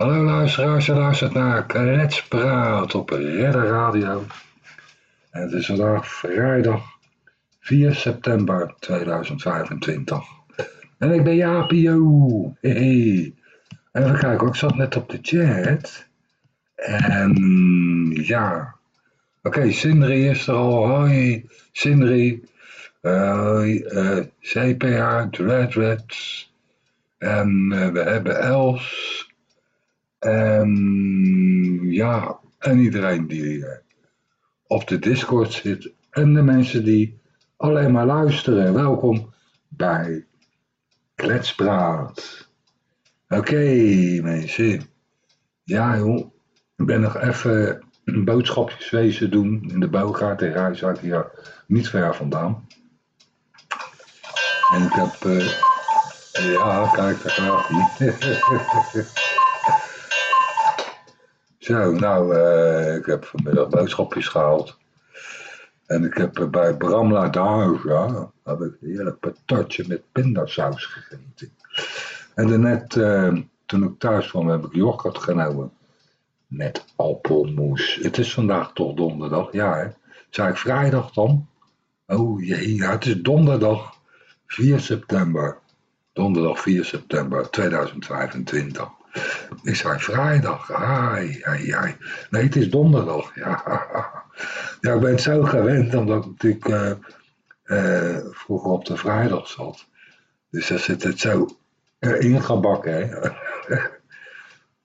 Hallo luisteraars, je luistert naar Kletspraat op Redder Radio. En het is vandaag vrijdag 4 september 2025. En ik ben Jaapio. Hey. Even kijken, ik zat net op de chat. En ja. Oké, Sindri is er al. Hoi, Sindri. Hoi, uh, CPA, Dreadreds. En uh, we hebben Els. En ja, en iedereen die uh, op de Discord zit. En de mensen die alleen maar luisteren. Welkom bij Kletspraat. Oké mensen. Ja joh, ik ben nog even boodschapjes wezen doen in de Bouwgaard in Rijswijk hier niet ver vandaan. En ik heb, uh, ja kijk daar gaat hij. Zo, nou, uh, ik heb vanmiddag boodschapjes gehaald. En ik heb bij Bramla Dahuga, heb ik een heerlijk patatje met pindasaus gegeten. En daarnet, uh, toen ik thuis kwam, heb ik yoghurt genomen. Met appelmoes. Het is vandaag toch donderdag, ja hè. Zei ik vrijdag dan? Oh jee, ja, het is donderdag 4 september. Donderdag 4 september 2025. Ik zei vrijdag, ai, ai, ai. Nee, het is donderdag, ja. Ja, ik ben het zo gewend, omdat ik natuurlijk uh, uh, vroeger op de vrijdag zat. Dus daar zit het zo ingebakken,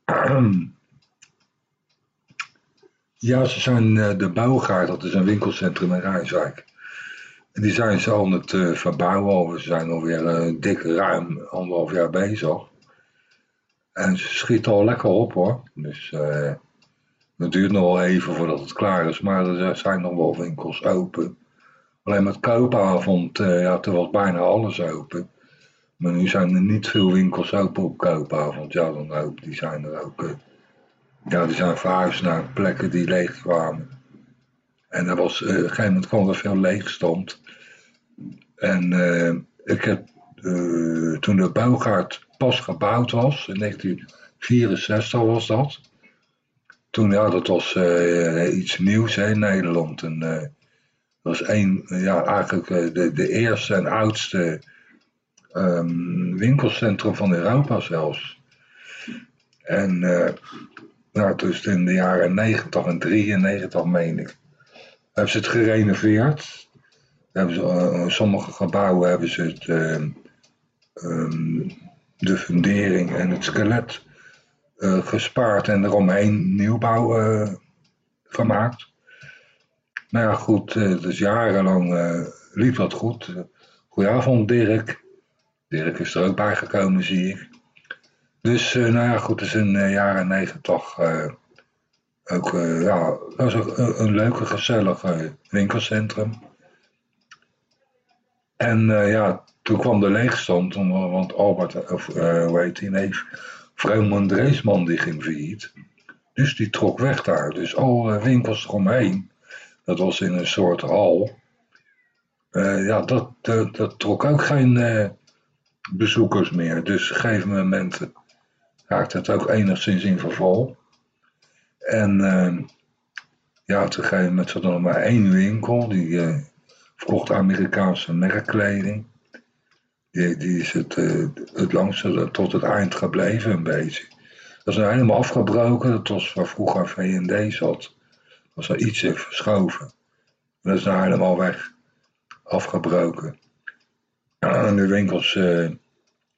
ja, ze zijn uh, de Bouwgaard, dat is een winkelcentrum in Rijswijk. En die zijn ze aan het verbouwen, ze zijn alweer uh, dik ruim anderhalf jaar bezig. En ze schieten al lekker op hoor. Dus uh, het duurt nog wel even voordat het klaar is, maar er zijn nog wel winkels open. Alleen met koopavond, ja, er was bijna alles open. Maar nu zijn er niet veel winkels open op koopavond. Ja, dan ook, die zijn er ook. ja, die zijn verhuisd naar plekken die leeg kwamen. En er was, uh, op een gegeven moment kwam er veel leegstand. En uh, ik heb uh, toen de bouwgaard pas gebouwd was, in 1964 was dat. Toen, ja, dat was iets nieuws in Nederland. En dat was een, ja, eigenlijk de, de eerste en oudste um, winkelcentrum van Europa zelfs. En nou, in de jaren 90 en 93 meen ik hebben ze het gerenoveerd. Hebben ze, sommige gebouwen hebben ze het, uh, um, de fundering en het skelet uh, gespaard en eromheen nieuwbouw gemaakt. Nou ja, goed, dus jarenlang liep dat goed. Goedenavond Dirk. Dirk is er ook bij gekomen, zie ik. Dus nou ja, goed, dus in de jaren negentig ook, ja, dat ook een, leuke, gezellige winkelcentrum. En ja, toen kwam de leegstand, want Albert, of uh, hoe heet die neef, Vrooman Dreesman, die ging failliet. Dus die trok weg daar. Dus alle winkels eromheen, dat was in een soort hal. ja, dat, dat, trok ook geen bezoekers meer. Dus op een gegeven moment raakte het ook enigszins in verval. En ja, op een gegeven moment zat er nog maar één winkel. Die verkocht Amerikaanse merkkleding. Die, die is het, uh, het langste tot het eind gebleven een beetje. Dat is nou helemaal afgebroken. Dat was waar vroeger V&D zat. Dat was er iets verschoven. Dat is nou helemaal weg. Afgebroken. En de winkels,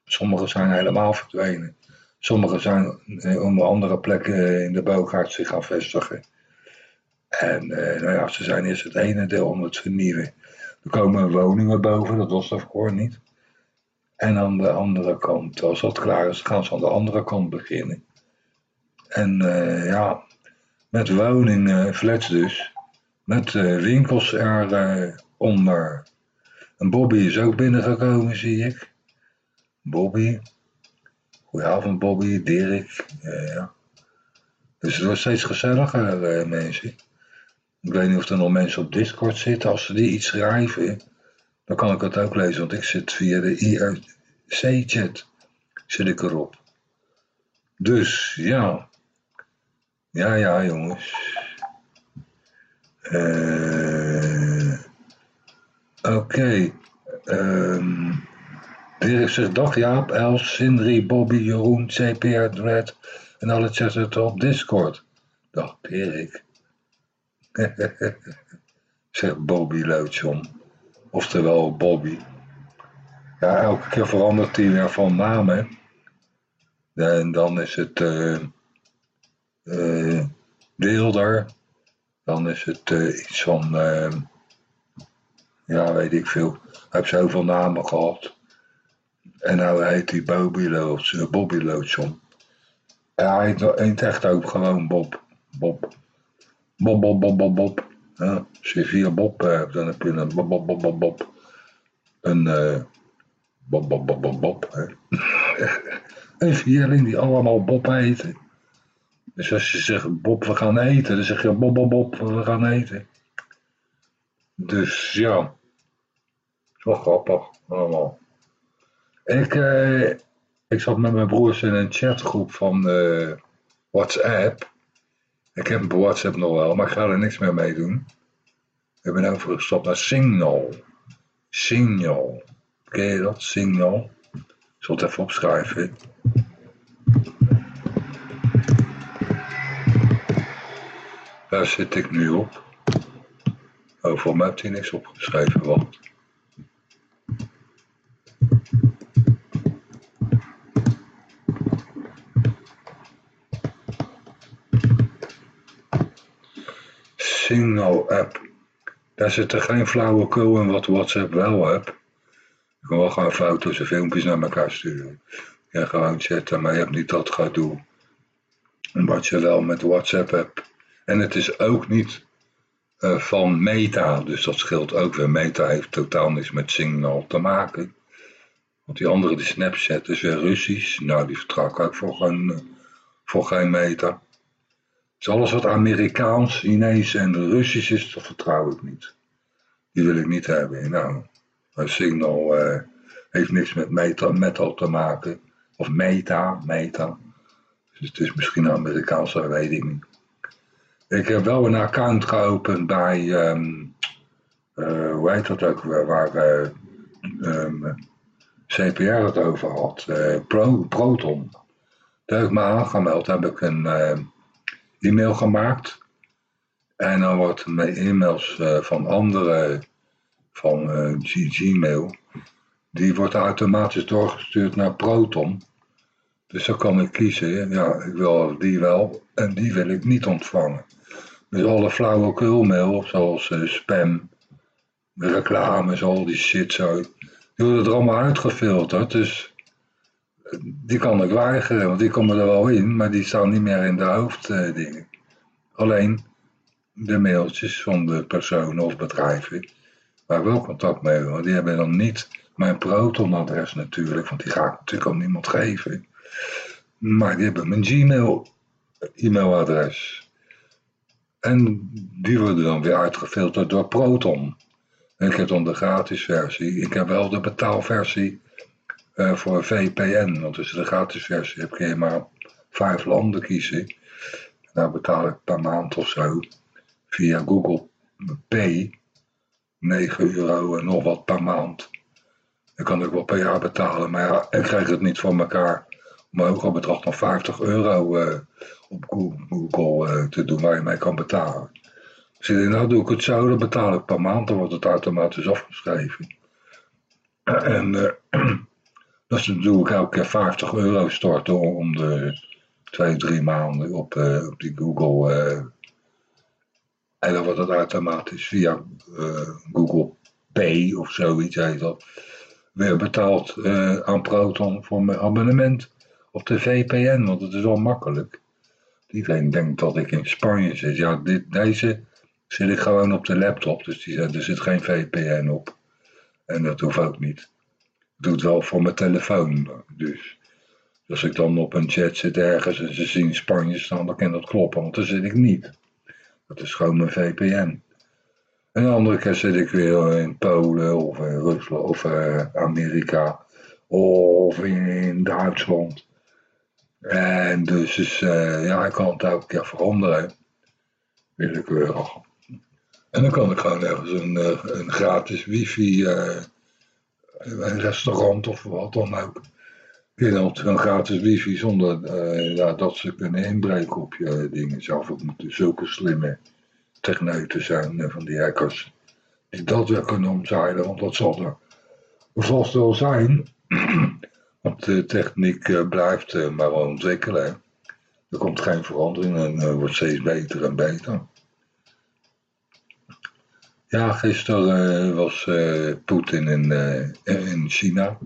sommige zijn helemaal verdwenen. Sommigen zijn eh, op andere plekken in de bouwgaard zich gaan vestigen. En eh, nou ja, ze zijn eerst het ene deel om het vernieuwen. Er komen woningen boven, dat was daarvoor niet. En aan de andere kant, als dat klaar is, gaan ze aan de andere kant beginnen. En uh, ja, met woningen, flats dus, met uh, winkels eronder. en Bobby is ook binnengekomen, zie ik. Bobby, Goedenavond Bobby, Dirk. Ja. Dus het wordt steeds gezelliger, mensen. Ik weet niet of er nog mensen op Discord zitten. Als ze die iets schrijven, dan kan ik het ook lezen. Want ik zit via de IRC-chat zit ik erop. Dus, ja. Ja, ja, jongens. Eh, Oké. Okay. Um, zegt dag Jaap, Els, Sindri, Bobby, Jeroen, CPR, Dread en alle chatten op Discord. Dag Dirk. zegt Bobby Loodson. Oftewel Bobby. Ja, elke keer verandert hij weer van naam, hè. En dan is het uh, uh, Wilder. Dan is het uh, iets van, ja, weet ik veel. Hij heeft zoveel namen gehad. En nou heet hij Bobby Loodson. Bobby Loodson. En hij heet echt ook gewoon Bob. Bob. Bob, Bob, Bob, Bob, Bob. Ja, je vier Bob hebt, dan heb je een Bob, Bob, Bob, Bob, Bob. Een Bob, Bob, Bob, Bob, Bob. Een vierling die allemaal Bob heten. Dus als je zegt Bob, we gaan eten, dan zeg je Bob, Bob, Bob, we gaan eten. Dus ja, zo grappig allemaal. Ik, eh, ik zat met mijn broers in een chatgroep van uh, WhatsApp. Ik heb WhatsApp nog wel, maar ik ga er niks meer mee doen. Ik ben overgestapt naar Signal. Signal. Ken je dat? Signal. Ik zal het even opschrijven. Daar zit ik nu op. Oh, voor mij heeft hij niks opgeschreven, wacht. Signal app. Daar zit er geen flauwekul in wat WhatsApp wel hebt. Je kan wel gewoon foto's en filmpjes naar elkaar sturen. Ja, gewoon chatten, maar je hebt niet dat gaat doen. Wat je wel met WhatsApp hebt. En het is ook niet uh, van Meta, dus dat scheelt ook weer. Meta heeft totaal niks met Signal te maken. Want die andere, die Snapchat, is weer Russisch. Nou, die vertrouw ik ook voor geen Meta. Dus alles wat Amerikaans, Chinees en Russisch is, dat vertrouw ik niet. Die wil ik niet hebben. Nou, Signal uh, heeft niks met meta, metal te maken. Of meta, meta. Dus het is misschien een Amerikaanse, weet ik heb wel een account geopend bij, um, uh, hoe heet dat ook waar uh, um, CPR het over had. Pro, Proton. Daar heb ik me aangemeld, heb ik een e-mail gemaakt. En dan wordt mijn e-mails van andere van uh, Gmail, die wordt automatisch doorgestuurd naar Proton. Dus dan kan ik kiezen, ja, ik wil die wel en die wil ik niet ontvangen. Dus alle flauwekulmail, zoals uh, spam, reclames, al die shit zo, die worden er allemaal uitgefilterd. Dus eh, die kan ik weigeren, want die komen er wel in, maar die staan niet meer in de hoofddingen. Alleen de mailtjes van de personen of bedrijven, waar wel contact mee hebben. Want die hebben dan niet mijn Proton-adres natuurlijk, want die ga ik natuurlijk ook niemand geven. Maar die hebben mijn Gmail e-mailadres. En die worden dan weer uitgefilterd door Proton. Ik heb dan de gratis versie. Ik heb wel de betaalversie uh, voor VPN. Want tussen de gratis versie heb je maar vijf landen kiezen. Daar betaal ik per maand of zo via Google Pay 9 euro en nog wat per maand. Dan kan ik wel per jaar betalen, maar ja, ik krijg het niet voor elkaar om ook al bedrag van 50 euro uh, op Google uh, te doen waar je mee kan betalen. Dus ik nou doe ik het zo, dan betaal ik per maand, dan wordt het automatisch afgeschreven. En dus dan doe ik elke keer 50 euro storten om de twee, drie maanden op, op die Google en dan wordt het automatisch via uh, Google Pay of zoiets heet dat. Weer betaald aan Proton voor mijn abonnement op de VPN, want het is wel makkelijk. Iedereen denkt dat ik in Spanje zit. Ja, dit, deze zit ik gewoon op de laptop, dus die, er zit geen VPN op. En dat hoeft ook niet. Doe het wel voor mijn telefoon. Dus als ik dan op een chat zit ergens en ze zien Spanje staan, dan kan dat kloppen, want daar zit ik niet. Dat is gewoon mijn VPN. En de andere keer zit ik weer in Polen of in Rusland of uh, Amerika of in, Duitsland. En dus, dus ja, ik kan het elke keer veranderen. Willekeurig. En dan kan ik gewoon ergens een, een gratis wifi, uh, een restaurant of wat dan ook. Dan een gratis wifi zonder ja, dat ze kunnen inbreken op je dingen. Zelf het moeten zulke slimme techneuten zijn van die hackers. Die dat weer kunnen omzeilen, want dat zal er vast wel zijn. Want de techniek blijft maar ontwikkelen. Er komt geen verandering en wordt steeds beter en beter. Ja, gisteren was Poetin in, in China.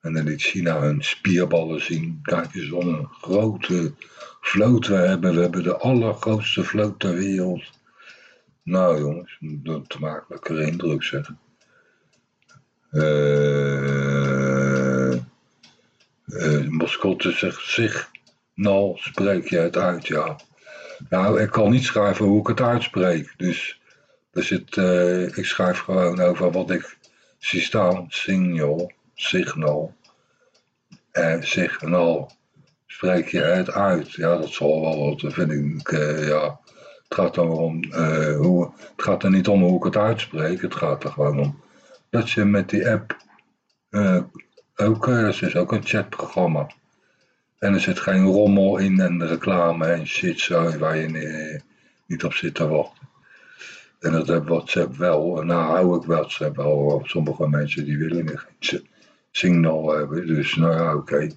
En dan liet China hun spierballen zien. Kijk eens wat een grote vloot we hebben. We hebben de allergrootste vloot ter wereld. Nou jongens, dat maakt lekker indruk zeg. Uh, uh, Moscotte zegt zich, nou spreek je het uit, ja. Nou, ik kan niet schrijven hoe ik het uitspreek. Dus er zit, uh, ik schrijf gewoon over wat ik zie staan. Signal, signal. En signal. Spreek je het uit? Ja, dat zal wel wat, vind ik, uh, ja. Het gaat, er om, uh, hoe, het gaat er niet om hoe ik het uitspreek. Het gaat er gewoon om dat je met die app ook, dat is ook een chatprogramma. En er zit geen rommel in en reclame en shit zo waar je niet op zit te wachten. En dat heb WhatsApp wel. En nou hou ik WhatsApp wel. Sommige mensen die willen geen signal hebben. Dus nou ja, oké.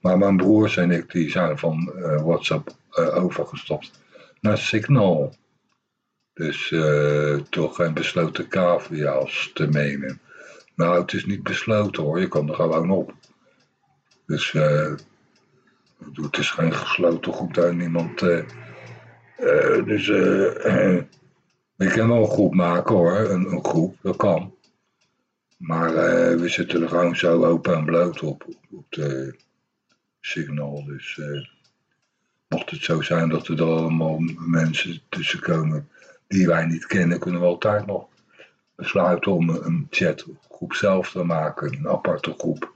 Maar mijn broers en ik die zijn van uh, WhatsApp overgestapt naar Signal. Dus uh, toch geen besloten cavia's te menen. Nou, het is niet besloten hoor, je kan er gewoon op. Dus uh, het is geen gesloten groep daar niemand. Uh, dus ik kan wel een groep maken hoor, een, groep, dat kan. Maar we zitten er gewoon zo open en bloot op, op de signal. Dus mocht het zo zijn dat er allemaal mensen tussen komen die wij niet kennen, kunnen we altijd nog besluiten om een chatgroep zelf te maken, een aparte groep.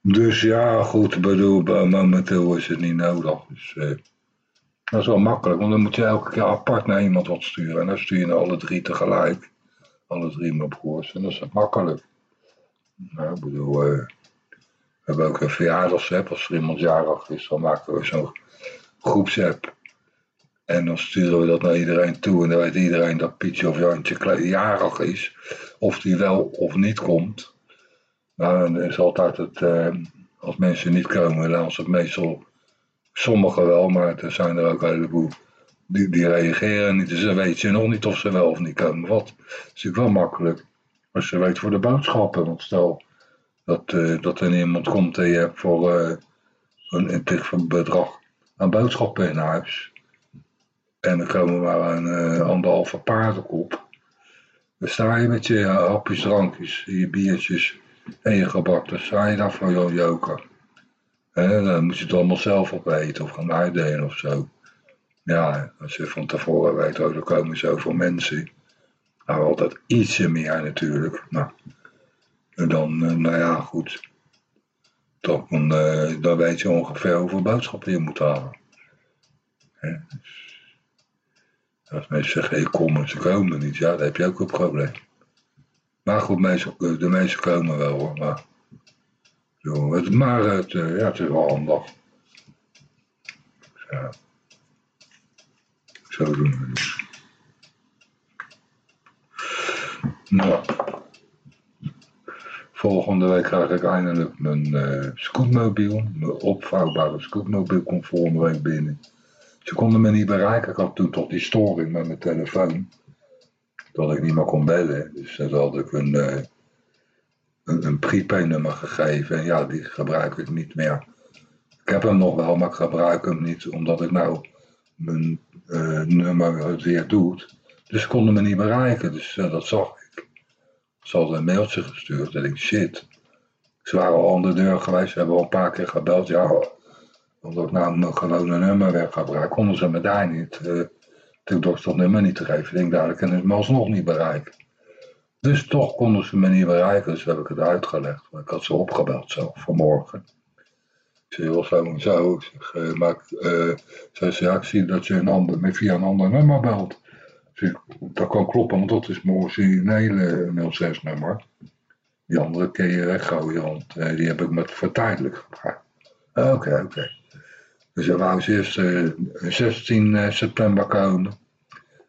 Dus ja, goed, bedoel, momenteel is het niet nodig. Dus, eh, dat is wel makkelijk, want dan moet je elke keer apart naar iemand wat sturen. En dan stuur je naar alle drie tegelijk. Alle drie mijn broers. En dat is makkelijk. Nou, ik bedoel, uh, we hebben ook een verjaardagsapp. Als er iemand jarig is, dan maken we zo'n groepsapp. En dan sturen we dat naar iedereen toe. En dan weet iedereen dat Pietje of Jantje jarig is. Of die wel of niet komt. Nou, dan is altijd het, eh, als mensen niet komen, dan is het meestal sommigen wel, maar er zijn er ook een heleboel die, die reageren niet. Dus dan weet je nog niet of ze wel of niet komen. Wat is natuurlijk wel makkelijk. Als je weet voor de boodschappen. Want stel dat, uh, dat er iemand komt en je hebt voor uh, een, een bedrag aan boodschappen in huis. En dan komen maar een uh, anderhalve paardenkop. Dan sta je met je hapjes, drankjes, je biertjes en je gebak. Dan sta je daar voor jouw joker. Dan moet je het allemaal zelf opeten of gaan uitdelen of zo. Ja, als je van tevoren weet, oh, er komen zoveel mensen. Nou, altijd ietsje meer natuurlijk. Nou, en dan, uh, nou ja, goed. Dan, uh, dan weet je ongeveer hoeveel boodschappen je moet halen. Dus als mensen zeggen, ik kom ze komen niet, ja, dan heb je ook een probleem. Maar goed, de meesten komen wel hoor. Maar, maar het, eh, ja, het is wel handig. Ja. Zo doen we het. Nou. Volgende week krijg ik eindelijk mijn uh, scootmobiel. Mijn opvouwbare scootmobiel komt volgende week binnen. Ze konden me niet bereiken. Ik had toen toch die storing met mijn telefoon. Dat ik niet meer kon bellen. Dus dat had ik een, uh, een, een prepaid nummer gegeven. En ja, die gebruik ik niet meer. Ik heb hem nog wel, maar ik gebruik hem niet. Omdat ik nou mijn uh, nummer weer doet. Dus ze konden me niet bereiken. Dus uh, dat zag ik. Ze hadden een mailtje gestuurd. En ik shit. Ze waren al aan de deur geweest. Ze hebben al een paar keer gebeld. Ja, omdat ik nou mijn gewone nummer werd gebruikt, konden ze me daar niet. Uh, toen dorst dat nummer niet te geven. Ik denk, daar kunnen ze me alsnog niet bereiken. Dus toch konden ze me niet bereiken, dus heb ik het uitgelegd. Ik had ze opgebeld zo vanmorgen. Ik zei, wel zo en zo. Ik maar uh, zei ze, ik zie dat je een ander, via een ander nummer belt. Dus dat kan kloppen, want dat is mijn originele 06-nummer. Die andere kun je weggooien, want uh, die heb ik met voor tijdelijk gebruikt. Oké, okay, oké. Okay. Dus we wou ze eerst 16 september komen.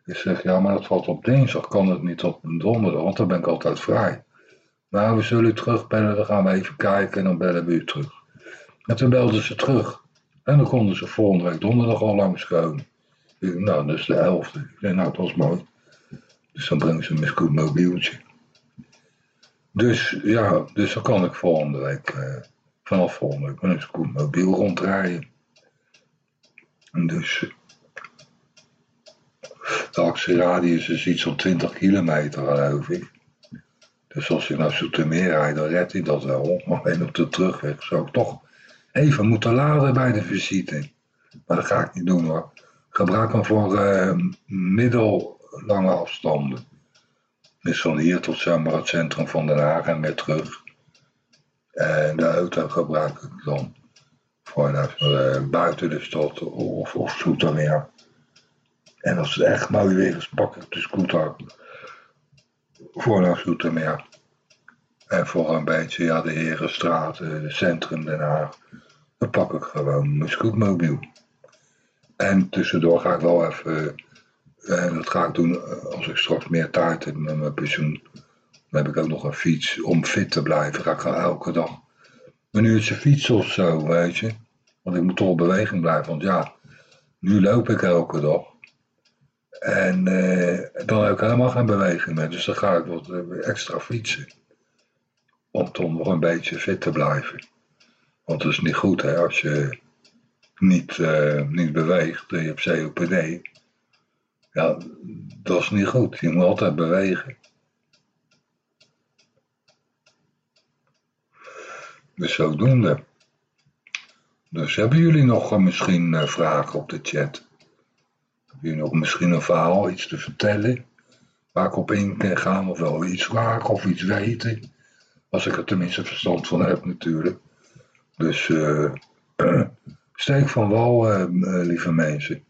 Ik zeg, ja, maar dat valt op dinsdag, kan het niet op donderdag, want dan ben ik altijd vrij. Nou, we zullen u terugbellen, dan gaan we even kijken en dan bellen we u terug. En toen belden ze terug. En dan konden ze volgende week donderdag al langskomen. Ik, nou, dat is de helft. Ik zei, nou, dat was mooi. Dus dan brengen ze mijn scootmobieltje. Dus ja, dus dan kan ik volgende week, uh, vanaf volgende week, een scootmobiel rondrijden. En dus de actieradius is iets van 20 kilometer, geloof ik. Dus als ik naar Soetermeer rijd, dan red ik dat wel. Alleen op de terugweg zou ik toch even moeten laden bij de visite. Maar dat ga ik niet doen hoor. Gebruik hem voor uh, middellange afstanden. Dus van hier tot zeg het centrum van Den Haag en weer terug. En de auto gebruik ik dan voor uh, buiten de stad of, of Soetermeer. En als het echt mooi weer is, pak ik de scooter Zoetermeer. En voor een beetje, ja, de Herenstraat, het centrum Den Haag. Dan pak ik gewoon mijn scootmobiel. En tussendoor ga ik wel even, en dat ga ik doen als ik straks meer tijd heb met mijn pensioen. Dan heb ik ook nog een fiets om fit te blijven. Ga ik gewoon elke dag een uurtje fietsen of zo, weet je. Want ik moet toch in beweging blijven. Want ja, nu loop ik elke dag. En uh, dan heb ik helemaal geen beweging meer. Dus dan ga ik wat eh, extra fietsen. Om toch nog een beetje fit te blijven. Want het is niet goed hè, als je niet, uh, niet beweegt je hebt COPD. Ja, dat is niet goed. Je moet altijd bewegen. Dus zodoende. Dus hebben jullie nog misschien vragen op de chat? Heb je nog misschien een verhaal, iets te vertellen? Waar ik op in kan gaan, of wel iets vragen of iets weten? Als ik er tenminste verstand van heb natuurlijk. Dus uh, steek van wal, uh, lieve mensen.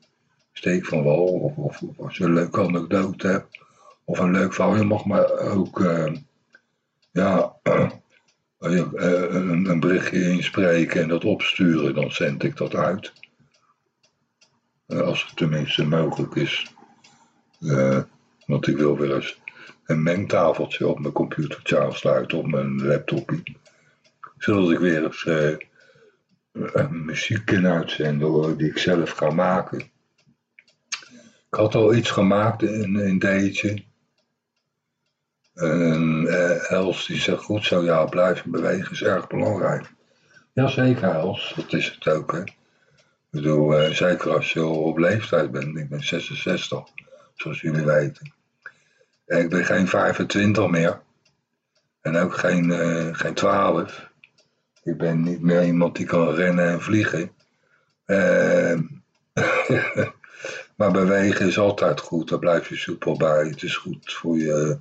Steek van wal, of, of, als je een leuke anekdote hebt, of een leuk verhaal. Je mag maar ook, ja, een berichtje inspreken en dat opsturen. Dan zend ik dat uit. Eh, als het tenminste mogelijk is. Uh, want ik wil weer eens een mengtafeltje op mijn computertje aansluiten, op mijn laptopje. Zodat ik weer eens een muziek kan uitzenden die ik zelf kan maken. Ik had al iets gemaakt in een D'tje. En Els die zegt goed zo, ja blijven bewegen is erg belangrijk. Jazeker Els, dat is het ook hè. Ik bedoel, uh, zeker als je op leeftijd bent. Ik ben 66, zoals jullie weten. En ik ben geen 25 meer. En ook geen, uh, geen 12. Ik ben niet meer iemand die kan rennen en vliegen. Uh, maar bewegen is altijd goed. Daar blijf je soepel bij. Het is goed voor je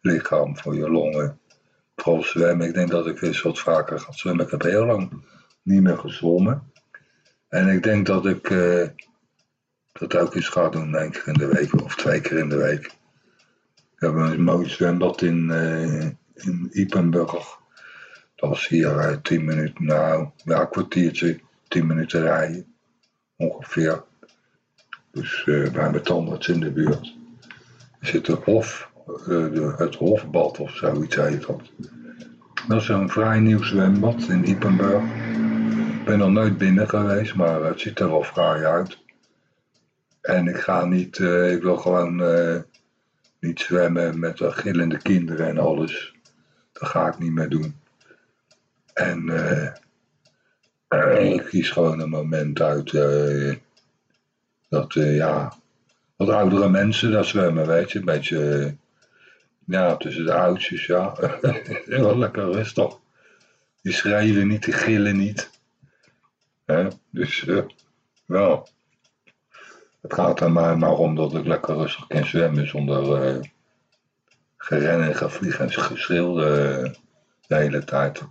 lichaam, voor je longen. Vooral zwemmen. Ik denk dat ik eens wat vaker ga zwemmen. Ik heb heel lang niet meer gezwommen. En ik denk dat ik uh, dat ook eens ga doen, één keer in de week of twee keer in de week. We hebben een mooi zwembad in, uh, in Ipenburg. Dat was hier uh, tien minuten, nou een kwartiertje, tien minuten rijden ongeveer. Dus bij mijn tandarts in de buurt. Zit een hof, het hofbad of zoiets heet dat. Dat is een vrij nieuw zwembad in Ipenburg. Ik ben nog nooit binnen geweest, maar het ziet er wel fraai uit. En ik ga niet, uh, ik wil gewoon uh, niet zwemmen met uh, gillende kinderen en alles. Dat ga ik niet meer doen. En ik kies gewoon een moment uit dat, ja, wat oudere mensen daar zwemmen, weet je. Een beetje, ja, tussen de oudjes, ja. Heel lekker rustig. Die schreeuwen niet, die gillen niet. Dus uh, wel. Het gaat er maar, maar om dat ik lekker rustig kan zwemmen zonder uh, geren en gevlieg en geschreeuw uh, de hele tijd.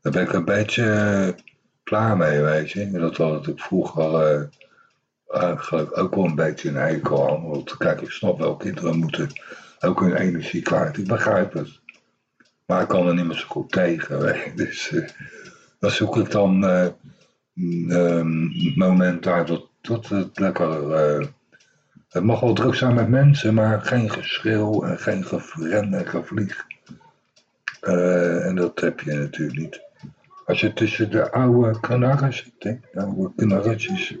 Daar ben ik een beetje eh, klaar mee, weet je. Dat had ik vroeger eigenlijk ook wel een beetje een hekel aan. Want kijk, ik snap wel, kinderen moeten ook hun energie kwijt. Ik begrijp het. Maar ik kan er niet meer zo goed tegen. Weet. Dus dan zoek ik dan uh, momenten uit dat, dat het lekker... het mag wel druk zijn met mensen, maar geen geschreeuw en geen gefren en gevlieg. en dat heb je natuurlijk niet. Als je tussen de oude kanarren zit, de oude kanarretjes.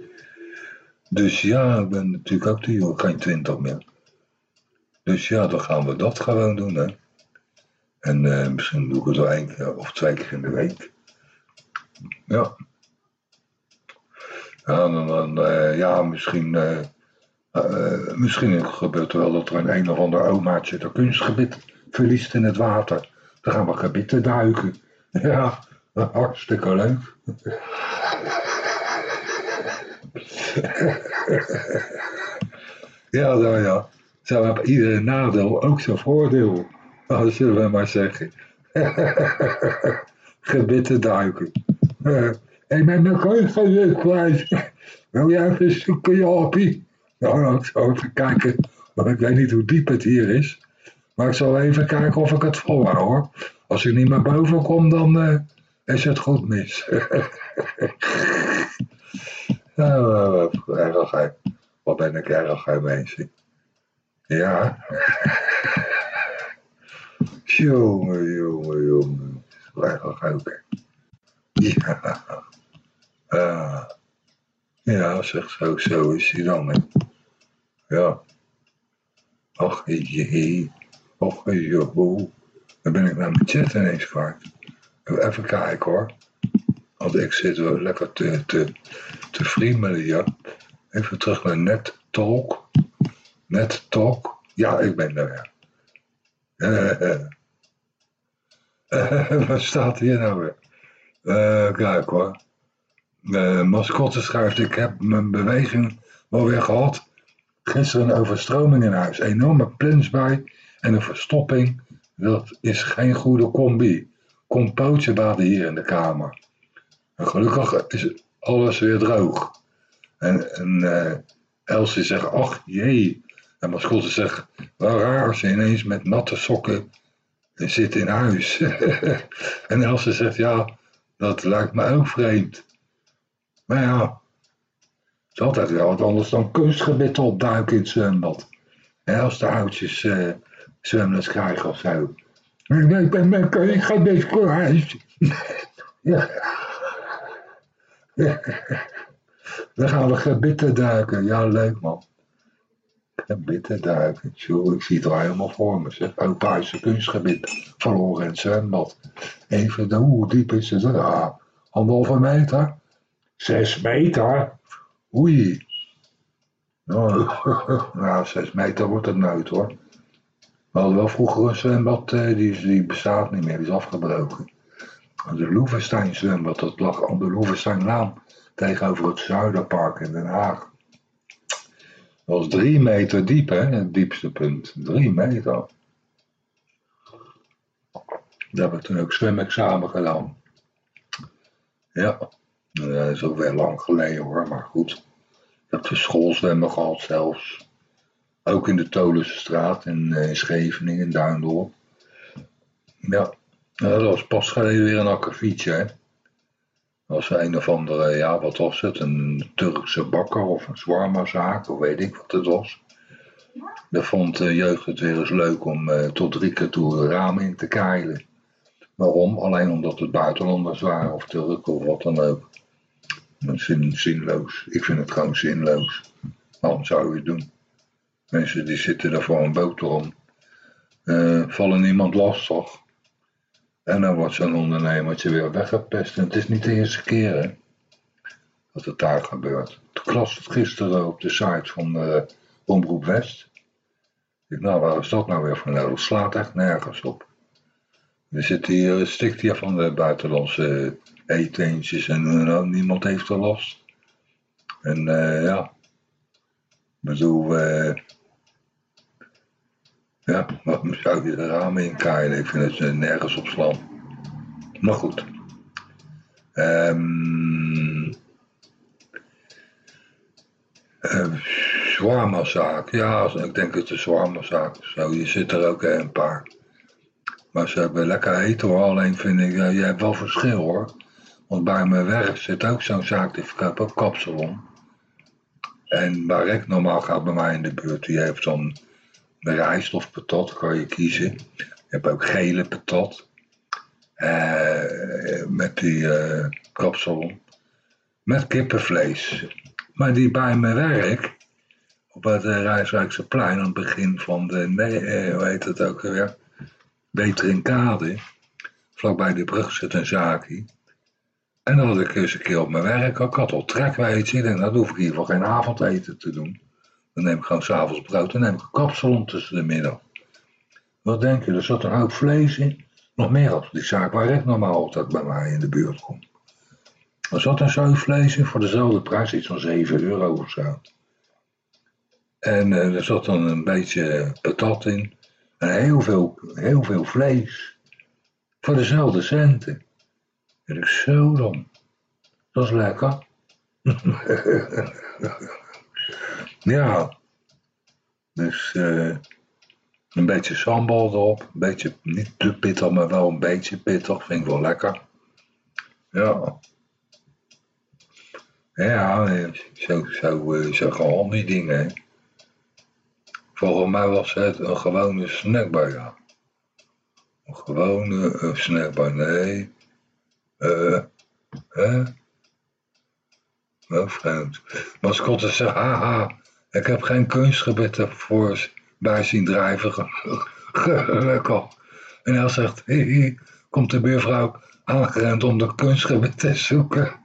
Dus ja, ik ben natuurlijk ook te jong, geen twintig meer. Dus ja, dan gaan we dat gewoon doen, hè. En misschien doe ik het wel één keer of twee keer in de week. Ja. Ja, dan, dan uh, ja misschien, uh, misschien gebeurt er wel dat er een een of ander omaatje de kunstgebied verliest in het water. Dan gaan we gebitten duiken. Ja, Hartstikke leuk. ja, nou ja. Zo heeft iedere nadeel ook zijn voordeel. Nou, zullen we maar zeggen. Gebitten duiken. Hé, hey, met mijn keuze kwijt. Wil jij even zoeken, Jaapie? Nou, ik zal even kijken. Want ik weet niet hoe diep het hier is. Maar ik zal even kijken of ik het volhoud hoor. Als ik niet meer boven kom, dan... Uh, is het goed mis. nou, erg Wat ben ik erg aan mensen. Ja. jongen, jongen, jongen. Erg ook. Ja. Ja, zeg zo, zo is hij dan. Hè. Ja. Ach, jee. Och, joh. Dan ben ik naar mijn chat ineens kwijt. Even kijken hoor. Want ik zit wel lekker te, te, te friemelen hier. Even terug naar NetTalk. NetTalk. Ja, ik ben er weer. Wat staat hier nou weer? Uh, kijk hoor. Uh, mascotte schrijft, ik heb mijn beweging wel weer gehad. Gisteren een overstroming in huis. Enorme plins bij en een verstopping. Dat is geen goede combi komt pootje baden hier in de kamer. Gelukkig is alles weer droog. En, en uh, Elsie zegt, ach jee. En Mascotte zegt, wel raar als je ineens met natte sokken zit in huis. en Elsie zegt, ja, dat lijkt me ook vreemd. Maar ja, het is altijd wel wat anders dan kunstgebied opduiken in het zwembad. Als de oudjes uh, krijgen of zo. Ik ben ik ga deze huis. Ja. Dan gaan we gebitten duiken. Ja, leuk man. Gebitten duiken. Tjoe, ik zie het al helemaal voor me. Zeg. Openhuisse kunstgebied. Verloren in het zwembad. Even, hoe diep is het? Ah, anderhalve meter. Zes meter? Oei. Nou, nou, zes meter wordt het nooit hoor. We hadden wel vroeger een zwembad, eh, die, die bestaat niet meer, die is afgebroken. De Loevestein zwembad, dat lag aan de Loevesteinlaan tegenover het Zuiderpark in Den Haag. Dat was drie meter diep, hè, het diepste punt. Drie meter. Daar hebben we toen ook zwemexamen gedaan. Ja, dat is ook weer lang geleden hoor, maar goed. Ik heb de schoolzwemmen gehad zelfs. Ook in de Tolenstraat in, eh, in Scheveningen, in Duindorp. Ja, dat was pas geleden weer een akkefietje. Was een of andere, ja, wat was het? Een Turkse bakker of een zwarmazaak, of weet ik wat het was. Daar vond de jeugd het weer eens leuk om uh, tot drie keer toe ramen in te keilen. Waarom? Alleen omdat het buitenlanders waren of Turken of wat dan ook. Zin, zinloos. Ik vind het gewoon zinloos. Waarom zou je het doen? Mensen die zitten daar voor een boterham. Uh, vallen niemand lastig. En dan wordt zo'n ondernemertje weer weggepest. En het is niet de eerste keer hè, dat het daar gebeurt. Ik las het gisteren op de site van uh, Omroep West. Ik nou, waar is dat nou weer voor? Nou, dat slaat echt nergens op. Er zit hier, stikt hier van de buitenlandse eetentjes en uh, niemand heeft er last. En ja, ik bedoel, ja, wat zou je de ramen in kaaien? Ik vind het nergens op slaan. Maar goed, Um, zaak, ja, ik denk het een zaak. Zo, je zit er ook een paar. Maar ze hebben lekker eten hoor, alleen vind ik, je hebt wel verschil hoor. Want bij mijn werk zit ook zo'n zaak die verkoopt ook kapsalon. En waar ik normaal ga bij mij in de buurt, die heeft dan de rijst of patat, kan je kiezen. Je hebt ook gele patat. Uh, met die uh, kapsalon. Met kippenvlees. Maar die bij mijn werk, op het uh, Rijswijkse plein, aan het begin van de, nee, hoe heet het ook weer, Beterinkade, vlakbij de brug zit een zaakje. En dan had ik eens een keer op mijn werk, ik had al trek, weet je, en dan hoef ik hiervoor geen avondeten te doen. Dan neem ik gewoon s'avonds brood, dan neem ik een kapsalon tussen de middag. Wat denk je, er zat er ook vlees in? Nog meer op die zaak waar ik normaal altijd bij mij in de buurt kom. Er zat een zo'n vlees in voor dezelfde prijs, iets van 7 euro of zo. En uh, er zat dan een beetje patat in. En heel veel, heel veel vlees. Voor dezelfde centen. En ik zo dan. Dat is lekker. ja. Dus uh, een beetje sambal erop. Een beetje, niet te pittig, maar wel een beetje pittig. Vind ik wel lekker. Ja. Ja, zo, zo, eh, zo gewoon die dingen. Volgens mij was het een gewone snackbar, ja. Een gewone uh, snackbar, nee. Eh, hè? Wel vreemd. Mascotte zei, haha, ik heb geen kunstgebit voor bij zien drijven. Gelukkig. En hij zegt, hi, komt de buurvrouw aangerend om de kunstgebit te zoeken.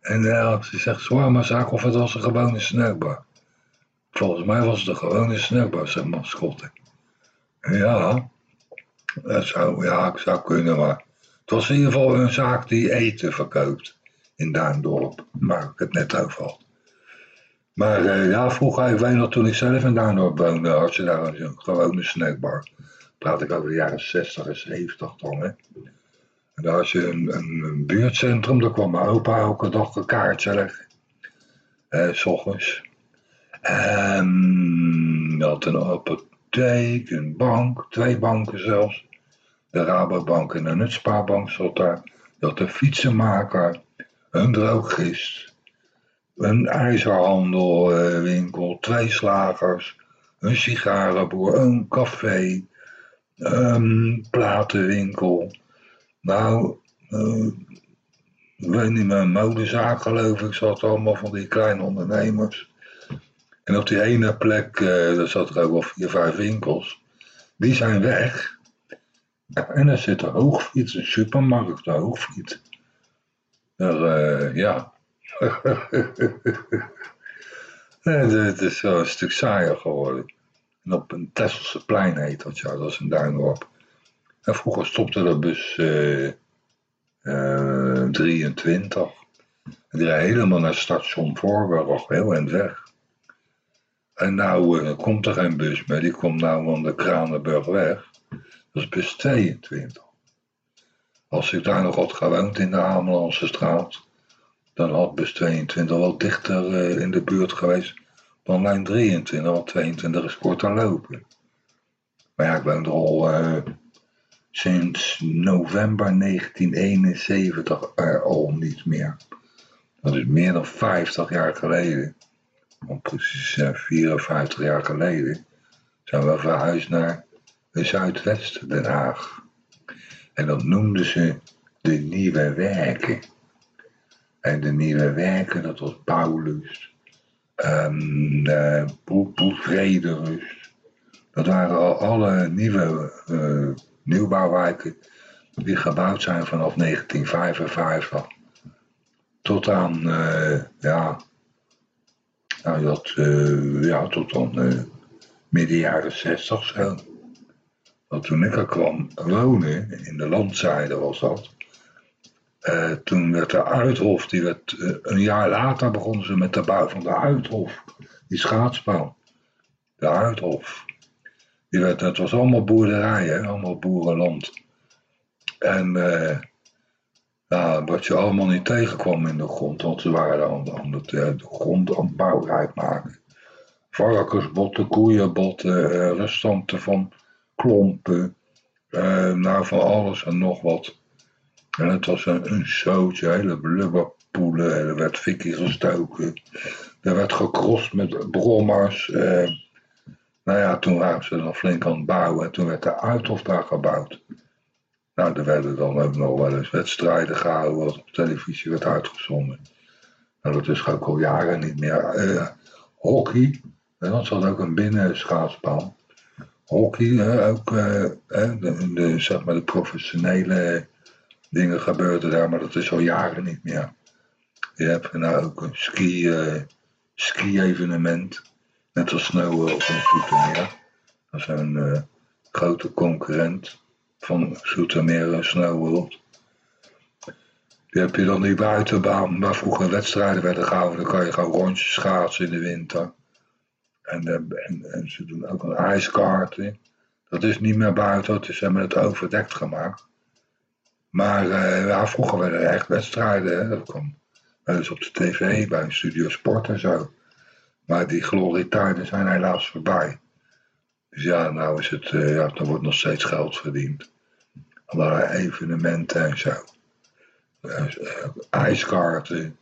En ze zegt, zwaar zaak of het was een gewone snackbar. Volgens mij was het een gewone snackbar, zei mascotte. Ja, dat zou, ja, ik zou kunnen, maar het was in ieder geval een zaak die eten verkoopt in Duindorp, waar ik het net over. Maar uh, ja, vroeger, ik weet nog toen ik zelf in Duindorp woonde, had je daar een gewone snackbar. Praat ik over de jaren 60 en 70 dan, hè. En daar had je een, een, buurtcentrum, daar kwam mijn opa elke dag een kaartje leggen. Uh, s ochtends. En je had een apotheek, een bank, twee banken zelfs. De Rabobank en de Nutspaarbank zat daar. Je had een fietsenmaker, een droogist, een ijzerhandelwinkel, twee slagers, een sigarenboer, een café, een platenwinkel. Nou, uh, ik weet niet meer, een modezaak geloof ik, zat allemaal van die kleine ondernemers. En op die ene plek, uh, daar zat er ook wel vier, vijf winkels. Die zijn weg. En er zit een hoogfiets, een supermarkt, een hoogfiets. Er, uh, ja. het is wel een stuk saaier geworden. En op een Tesselse plein heet dat, ja, dat is een. En vroeger stopte de bus uh, uh, 23. En die reed helemaal naar station Voorburg, heel en weg. En nou uh, komt er geen bus meer, die komt nou van de Kranenburg weg. Dat is bus 22. Als ik daar nog had gewoond in de Amelandse straat, dan had bus 22 wel dichter uh, in de buurt geweest dan lijn 23, want 22 is korter lopen. Maar ja, ik woon er al uh, sinds november 1971 er al niet meer. Dat is meer dan 50 jaar geleden want precies 54 jaar geleden, zijn we verhuisd naar Zuidwest Den Haag. En dat noemden ze de Nieuwe Werken. En de Nieuwe Werken, dat was Paulus, um, uh. Dat waren al alle nieuwe uh, nieuwbouwwijken die gebouwd zijn vanaf 1955 tot aan, uh, ja, nou, dat, uh, ja, tot uh, midden jaren zestig zo. Want toen ik er kwam wonen, in de landzijde was dat. Uh, toen werd de Uithof, die werd, een jaar later begonnen ze met de bouw van de Uithof. Die schaatsbouw. De Uithof. Die werd, dat was allemaal boerderij, hè? allemaal boerenland. En Nou, wat je allemaal niet tegenkwam in de grond, want ze waren aan, aan de grond aan het bouwrijk maken. Varkensbotten, koeienbotten, uh, restanten van klompen, uh, nou van alles en nog wat. En het was een, een zootje, hele blubberpoelen, en er werd fikkie gestoken. Er werd gekrost met brommers. Uh, nou ja, toen waren ze dan flink aan het bouwen en toen werd de Uithof daar gebouwd. Nou, er werden dan ook nog wel eens wedstrijden gehouden wat op televisie werd uitgezonden. Nou, dat is ook al jaren niet meer. Uh, hockey, dat zat ook een binnenschaatsbaan. Hockey, ook de, de, zeg maar de professionele dingen gebeurden daar, maar dat is al jaren niet meer. Je hebt nou ook een ski, uh, ski-evenement, net als Snow World en Zoetermeer. Dat is een grote concurrent van Zoetermeer en Snow World. Die heb je dan die buitenbaan waar vroeger wedstrijden werden gehouden. Dan kan je gewoon rondjes schaatsen in de winter. En, eh, en, ze doen ook een ijskaarten. Dat is niet meer buiten, het is hebben het overdekt gemaakt. Maar ja, vroeger werden er echt wedstrijden. Hè. Dat kwam eens op de tv bij een studio sport en zo. Maar die glorietijden zijn helaas voorbij. Dus ja, nou is het, uh, ja, er wordt nog steeds geld verdiend. Allerlei evenementen en zo. Uh, ijskaarten.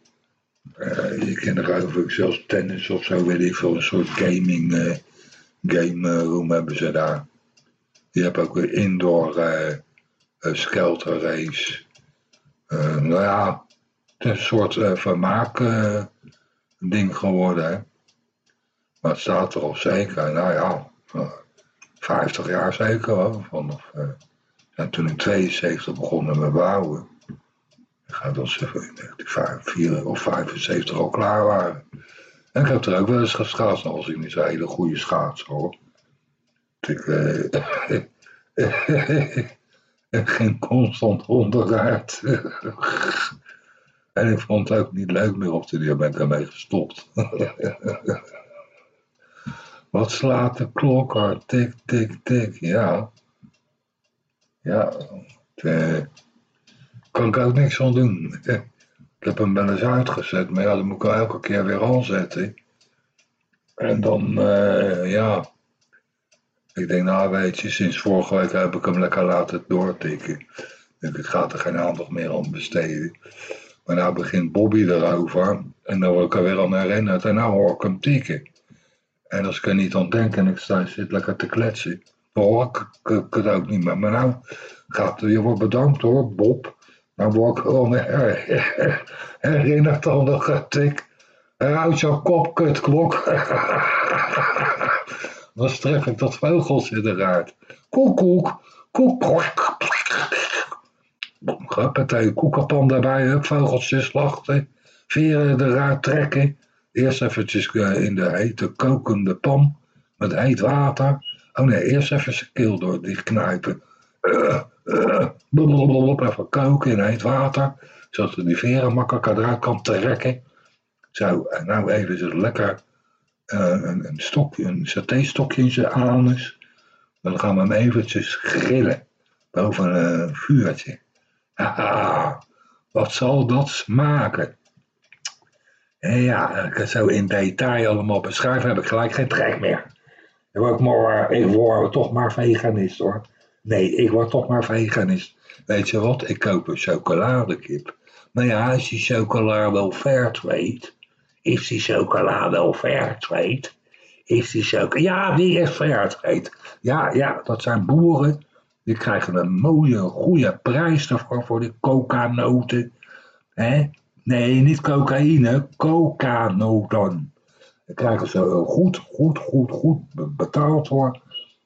Je kent er ook zelfs tennis of zo, weet ik veel. Een soort gaming game room hebben ze daar. Je hebt ook een indoor skelter race. nou ja, het is een soort vermaak ding geworden. Maar het staat erop zeker. Nou ja, 50 jaar zeker hoor. Vanaf, en toen in 72 begonnen met bouwen. Ik ga dan zeggen in 1954 of 75 al klaar waren. En ik heb er ook wel eens geschaatst, als ik niet zo'n hele goede schaats hoor. Ik, eh, ik ging constant onderuit. en ik vond het ook niet leuk meer op de duur, ben ik ermee gestopt. Wat slaat de klok hard? Tik, tik, tik. Ja. Ja. Daar kan ik ook niks aan doen. Ik heb hem wel eens uitgezet, maar ja, dan moet ik elke keer weer aanzetten. En dan, uh, ja. Ik denk, nou weet je, sinds vorige week heb ik hem lekker laten doortikken. Ik ga er geen aandacht meer aan besteden. Maar nou begint Bobby erover. En dan word ik er weer aan herinnerd. En nou hoor ik hem tikken. En als ik er niet aan denk en ik sta, zit lekker te kletsen, dan hoor ik, het ook niet meer. Maar nou gaat je wordt bedankt hoor, Bob. Nou word ik gewoon herinnerd aan de tik. Eruit jouw kop, kutklok. dan stref ik dat vogels in de raad. Koek, koek, koek, koek. Huppatee, koekenpan daarbij, vogeltjes slachten, veren eruit trekken. Eerst eventjes eh, in de hete kokende pan met heet water. Oh nee, eerst even zijn keel door dichtknijpen. Uh, uh, even koken in heet water. Zodat die veren makkelijk eruit kan trekken. Zo, en nou even ze lekker een, een, stokje, een satéstokje in zijn anus. Dan gaan we hem eventjes grillen. Boven een vuurtje. Haha, wat zal dat smaken? ja, ik het zo in detail allemaal beschrijven, heb ik gelijk geen trek meer. Ik word, toch maar veganist hoor. Nee, ik word toch maar veganist. Weet je wat? Ik koop een chocoladekip. Maar ja, is die chocola wel fairtrade? Is die chocola wel fairtrade? Is die chocola... Ja, die is fairtrade. Ja, ja, dat zijn boeren. Die krijgen een mooie, goede prijs ervoor voor die coca-noten. Nee, niet cocaïne, coca-noten. Daar krijgen ze goed, goed, goed, goed betaald voor.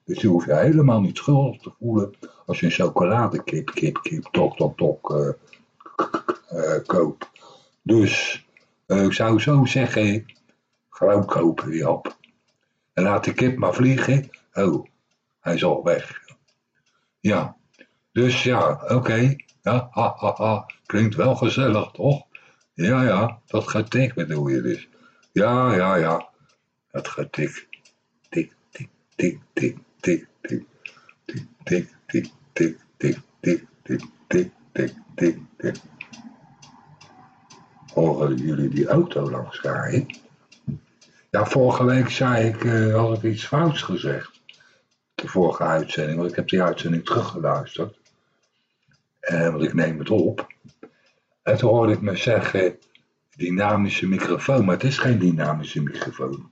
Dus je hoeft je helemaal niet schuldig te voelen als je een chocoladekip, kip, kip, tok, tok, tok uh, koopt. Dus ik zou zo zeggen, gewoon kopen die op. En laat de kip maar vliegen. Oh, hij is al weg. Ja, dus ja, oké. Okay. Ja, ha, ha, ha. Klinkt wel gezellig, toch? Ja, ja, dat getik bedoel je dus. Ja, ja, ja. Dat getik. Tik, tik, tik, tik, tik, tik. Tik, tik, tik, tik, tik, tik, tik, tik, tik, tik, tik. Horen jullie die auto langs rijden? Ja, vorige week zei ik, uh, had ik iets fouts gezegd. De vorige uitzending, want ik heb die uitzending teruggeluisterd. Uh, want ik neem het op. En toen hoorde ik me zeggen, dynamische microfoon. Maar het is geen dynamische microfoon.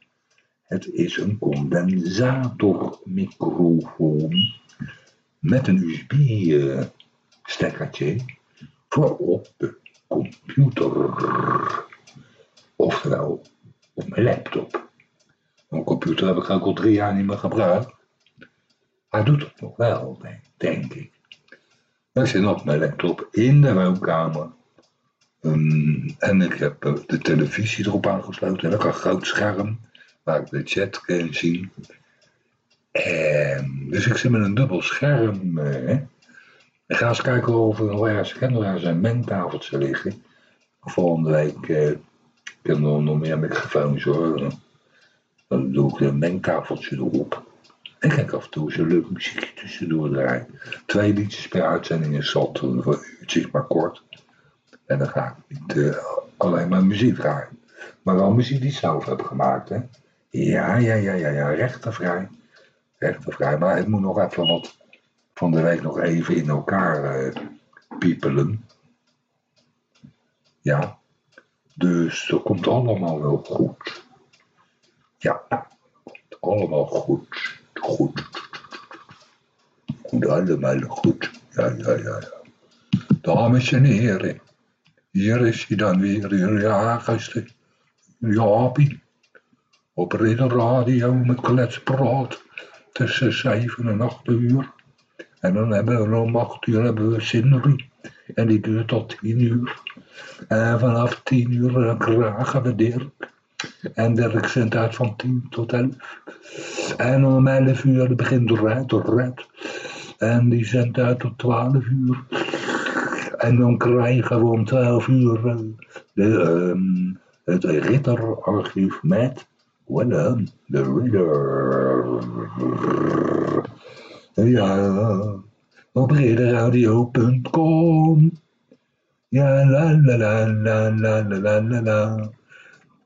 Het is een condensatormicrofoon. Met een USB-stekkertje voor op de computer. Oftewel op mijn laptop. Mijn computer heb ik ook al drie jaar niet meer gebruikt. Hij doet het nog wel, denk, ik. Ik zit op mijn laptop in de woonkamer. En ik heb eh, de televisie erop aangesloten. En ook een groot scherm waar ik de chat kan zien. En, dus ik zit met een dubbel scherm. Eh, ik ga eens kijken of er nog ergens waar zijn mengtafeltje liggen. Volgende week eh, ik heb nog, meer microfoons hoor. Dan doe ik een mengtafeltje erop. En kijk af en toe een leuk muziekje tussendoor draaien. Twee liedjes per uitzending is zat, voor uurtjes maar kort. En dan ga ik uh, alleen maar muziek draaien. Maar wel muziek die ik zelf heb gemaakt. Hè? Ja, ja, ja, ja, ja, rechtervrij. Rechtervrij. Maar ik moet nog even wat van de week nog even in elkaar uh, piepelen. Ja, dus dat komt allemaal wel goed. Ja, allemaal goed. Goed. Komt allemaal goed. Ja, ja, ja, ja. Dames en heren. Hier is hij dan weer, hier jagerste. Jaapie. Op Ridder Radio met kletspraat. Tussen 7 en 8 uur. En dan hebben we om 8 uur hebben we Sinri. En die duurt tot 10 uur. En vanaf 10 uur dan kragen we Dirk. En Dirk zendt uit van 10 tot 11. En om 11 uur begint Red, Red. En die zendt uit tot 12 uur. En dan krijgen we om 12 uur eh, de, um, het ritterarchief met Willem de Ridder. Ja, op ridderradio.com. Ja, la la la la la la la la.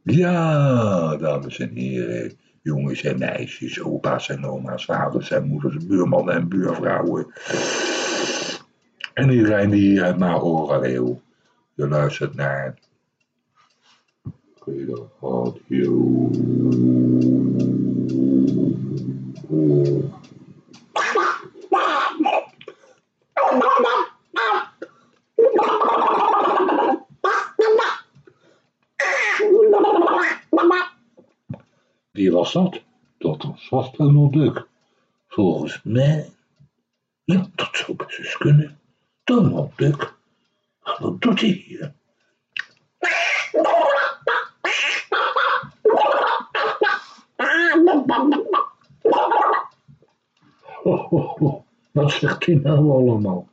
Ja, dames en heren, jongens en meisjes, opa's en oma's, vaders en moeders, buurmannen en buurvrouwen. En iedereen die uit naar horen wil. Je luistert naar Radio. Wie was dat? Dat was Donald Duck. Volgens mij. Ja, dat zou best eens kunnen. Donald Duck. Wat doet hij hier? Wat zegt hij nou allemaal?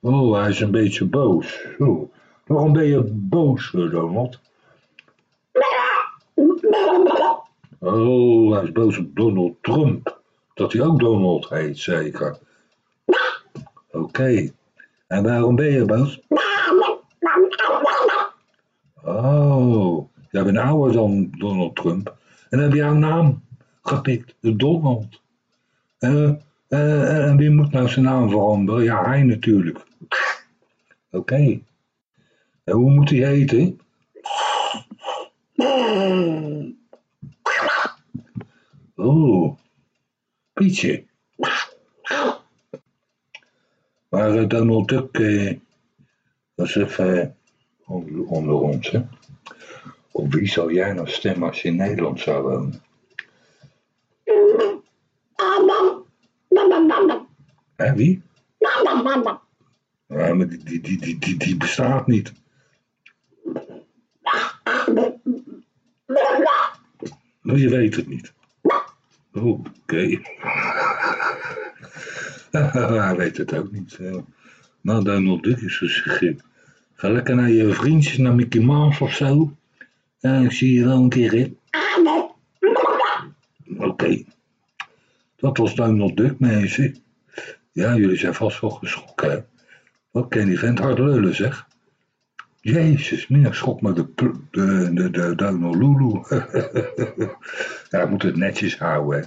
Oh, hij is een beetje boos. Oh. Waarom ben je boos, Donald? Oh, hij is boos op Donald Trump. Dat hij ook Donald heet, zeker. Oké. En waarom ben je boos? Oh, jij bent ouder dan Donald Trump. En heb jouw naam gepikt, Donald. Uh, uh, en wie moet nou zijn naam veranderen? Ja, hij natuurlijk. Oké. En hoe moet hij heten? Oh, Pietje. Maar uh, Donald Duck uh, was even onder ons. Hè? Op wie zou jij nou stemmen als je in Nederland zou wonen? Hé, wie? Ja, maar die, die, die, die, die bestaat niet. Maar je weet het niet. Oké. Okay. Hij weet het ook niet. Nou, Donald Duck is zo schip. Ga lekker naar je vriendjes, naar Mickey Mouse of zo. Ja, ik zie je wel een keer in. Oké. Okay. Dat was Donald Duck, mensen. Ja, jullie zijn vast wel geschrokken. Wat kan die vent hard lullen, zeg. Jezus, mina schok me de, de, de, de, de ja, ik moet het netjes houden. Hè.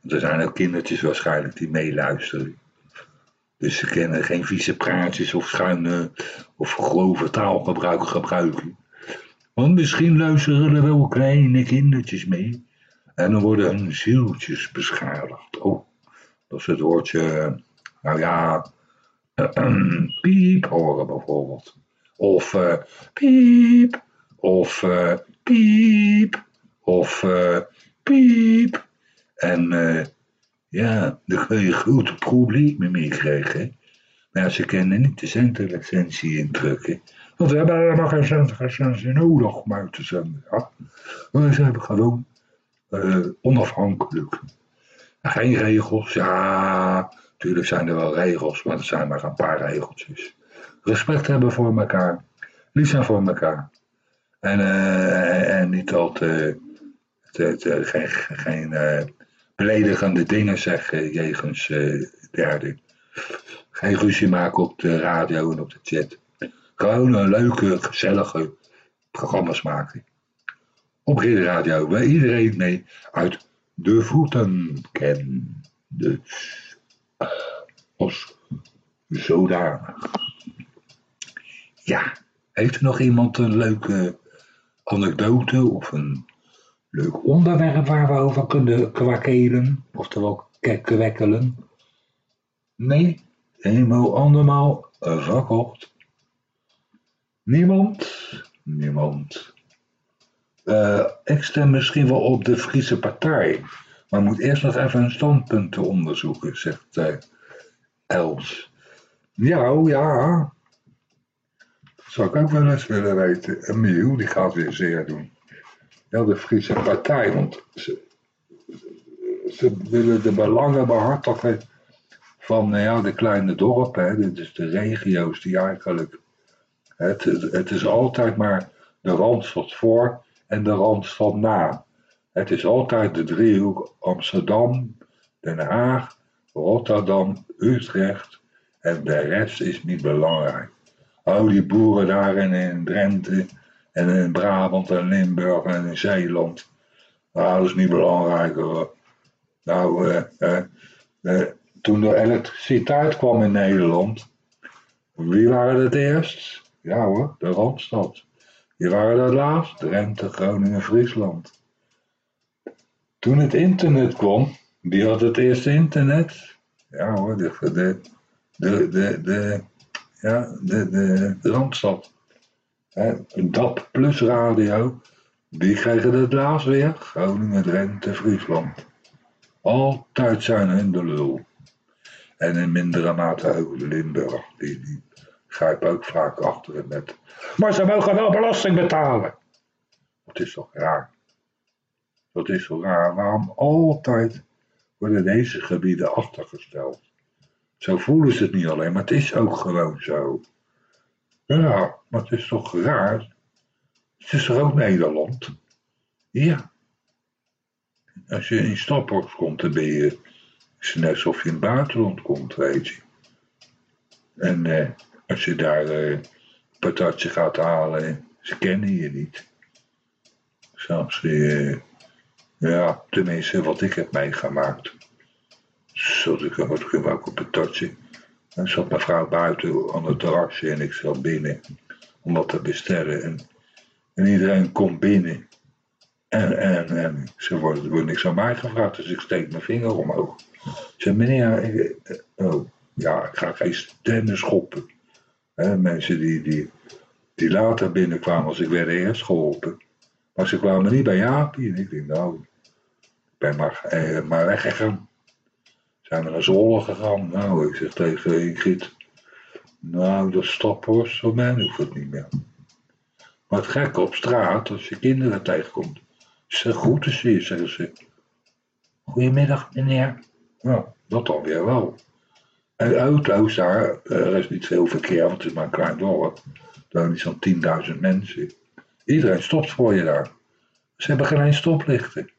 Want er zijn ook kindertjes waarschijnlijk die meeluisteren. Dus ze kennen geen vieze praatjes of schuine of grove taalgebruik gebruiken. Want misschien luisteren er wel kleine kindertjes mee. En dan worden hun zieltjes beschadigd. Oh, dat is het woordje, nou ja, piep horen bijvoorbeeld. Of uh, piep. Of uh, piep. Of uh, piep. En ja, daar kun je grote problemen mee krijgen. Maar ze kennen niet de zenderlicentie indrukken. Want we hebben helemaal geen zenderlicentie nodig om uit te zenden. Ja. We zijn gewoon onafhankelijk. Geen regels, ja, natuurlijk zijn er wel regels, maar er zijn maar een paar regeltjes respect hebben voor elkaar, lief zijn voor elkaar. En, uh, en niet al te, te, te geen, geen uh, beledigende dingen zeggen jegens uh, derden. Geen ruzie maken op de radio en op de chat. Gewoon een leuke, gezellige programma's maken. Op de radio, waar iedereen mee uit de voeten kent. Dus als zodanig. Ja, heeft er nog iemand een leuke anekdote of een leuk onderwerp waar we over kunnen kwakelen? Oftewel kwekkelen? Nee, eenmaal andermaal verkocht. Niemand? Niemand. Uh, ik stem misschien wel op de Friese partij, maar moet eerst nog even hun standpunten onderzoeken, zegt uh, Els. Ja, oh ja, zou ik ook wel eens willen weten. Emiel, die gaat weer zeer doen. Ja, de Friese partij, want ze, ze willen de belangen behartigen van nou ja, de kleine dorpen. Dit is de regio's die eigenlijk... Het, het is altijd maar de Randstad voor en de Randstad na. Het is altijd de driehoek Amsterdam, Den Haag, Rotterdam, Utrecht en de rest is niet belangrijk. Al die boeren daar in, Drenthe en in Brabant en Limburg en in Zeeland. Nou, dat is niet belangrijk hoor. Nou, eh, eh, eh, toen de elektriciteit kwam in Nederland, wie waren het eerst? Ja hoor, de Randstad. Wie waren het laatst? Drenthe, Groningen, Friesland. Toen het internet kwam, wie had het eerste internet? Ja hoor, de, de, de, de, de ja, de, de, Randstad. DAP plus radio, die krijgen het laatst weer. Groningen, Drenthe, Friesland. Altijd zijn hun de lul. En in mindere mate ook Limburg. Die, die grijpen ook vaak achter het net. Maar ze mogen wel belasting betalen. Dat is toch raar. Dat is toch raar. Waarom altijd worden deze gebieden achtergesteld? Zo voelen ze het niet alleen, maar het is ook gewoon zo. Ja, maar het is toch raar? Het is toch ook Nederland? Ja. Als je in Staphorst komt, dan ben je... is net alsof je in het buitenland komt, weet je. En eh, als je daar eh, patatje gaat halen, ze kennen je niet. Zelfs, eh, ja, tenminste wat ik heb meegemaakt zat ik, wat ik ook op het touchje. En zat mijn vrouw buiten aan het terrasje en ik zat binnen om wat te bestellen. En, en iedereen komt binnen. En, en, en ze wordt, niks aan mij gevraagd, dus ik steek mijn vinger omhoog. Ze zei, meneer, ik, eh, oh, ja, ik ga geen stenen schoppen. mensen die, die, die later binnenkwamen als ik werd eerst geholpen. Maar ze kwamen niet bij Jaapie. En ik denk, nou, ben maar, eh, maar weggegaan zijn we naar Zwolle gegaan. Nou, ik zeg tegen Ingrid, nou, dat staphorst voor mij hoeft het niet meer. Maar het gekke op straat, als je kinderen tegenkomt, ze groeten ze je, zeggen ze. Goedemiddag, meneer. Nou, dat dan weer wel. En auto's daar, er is niet veel verkeer, want het is maar een klein dorp. Er zijn zo'n 10.000 mensen. Iedereen stopt voor je daar. Ze hebben geen stoplichten.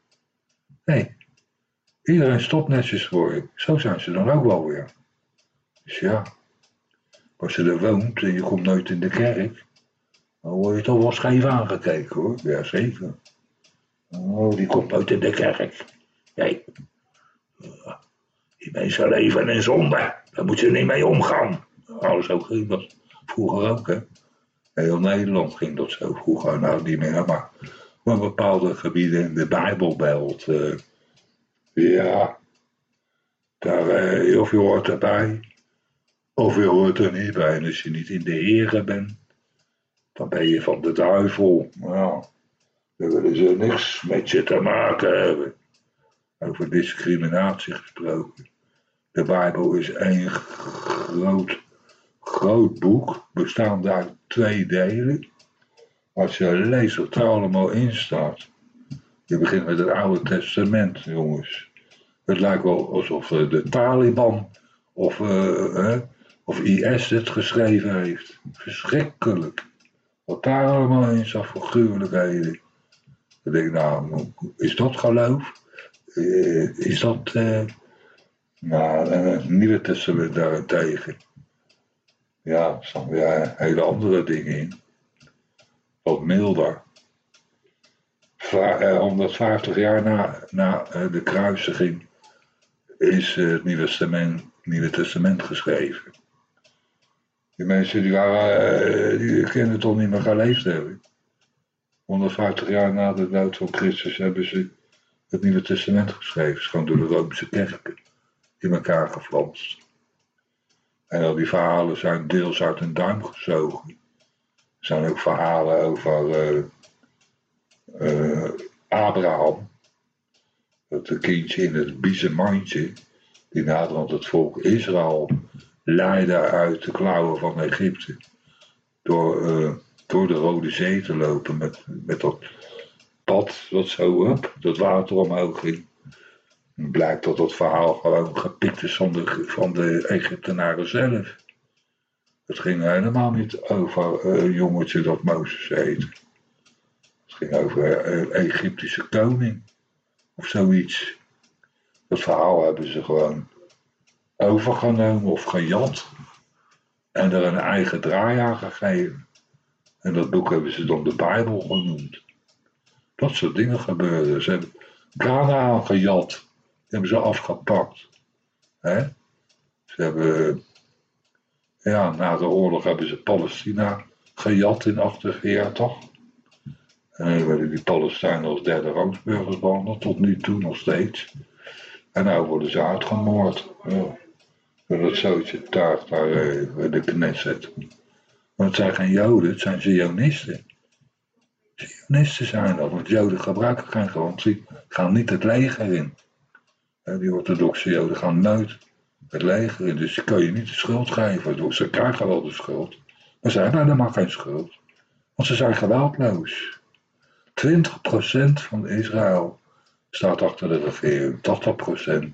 Nee, Iedereen stopt netjes voor je. Zo zijn ze dan ook wel weer. Dus ja, als je er woont en je komt nooit in de kerk, Dan word je toch wel scheef aangekeken hoor. Ja, zeker. Oh, die komt uit de kerk. Nee. Die mensen leven in zonde. Daar moeten ze niet mee omgaan. Alles ook ging dat vroeger ook, hè. Heel Nederland ging dat zo vroeger. Nou, niet meer, maar op bepaalde gebieden in de Bijbelbelt. Uh, ja, daar, uh, of je hoort erbij, of je hoort er niet bij. En als je niet in de Here bent, dan ben je van de duivel. Nou, dan willen ze niks met je te maken hebben. Over discriminatie gesproken. De Bijbel is één groot, groot boek, bestaande uit twee delen. Als je leest wat er allemaal in staat. Je begint met het Oude Testament, jongens. Het lijkt wel alsof eh, de Taliban of, uh, of IS het geschreven heeft. Verschrikkelijk. Wat daar allemaal in staat voor gruwelijkheden. Ik denk, nou, is dat geloof? Is dat... Uh, nou, het Nieuwe Testament daarentegen. Ja, er staan weer hele andere dingen in. Wat milder. 150 jaar na, na de kruisiging is het Nieuwe Testament, Nieuwe Testament geschreven. Die mensen die, waren, die kunnen toch niet meer geleefd hebben. 150 jaar na de dood van Christus hebben ze het Nieuwe Testament geschreven. gewoon door de Romeinse kerken in elkaar geflanst. En al die verhalen zijn deels uit een duim gezogen. Zijn ook verhalen over uh, uh, Abraham. Dat kindje in het biezenmandje, die naderhand het volk Israël leidde uit de klauwen van Egypte. Door, uh, door de Rode Zee te lopen met, met dat pad wat zo op, dat water omhoog ging. En blijkt dat dat verhaal gewoon gepikt is van de, van de Egyptenaren zelf. Het ging helemaal niet over een jongetje dat Mozes heette. Het ging over een Egyptische koning of zoiets. Dat verhaal hebben ze gewoon overgenomen of gejat en er een eigen draai aan gegeven. En dat boek hebben ze dan de Bijbel genoemd. Dat soort dingen gebeurden. Ze hebben Ghana gejat. hebben ze afgepakt. He? Ze hebben, ja, na de oorlog hebben ze Palestina gejat in 48. En werden die Palestijnen als derde rangsburgers behandeld, tot nu toe nog steeds. En nu worden ze uitgemoord. Ja. Dat zootje taart daar uh, de Knesset. Maar het zijn geen Joden, het zijn Zionisten. Zionisten zijn dat, want Joden gebruiken geen garantie, gaan niet het leger in. Die orthodoxe Joden gaan nooit het leger dus kan je niet de schuld geven. Ze krijgen wel de schuld, maar ze hebben helemaal geen schuld. Want ze zijn geweldloos. 20% van Israël staat achter de regering,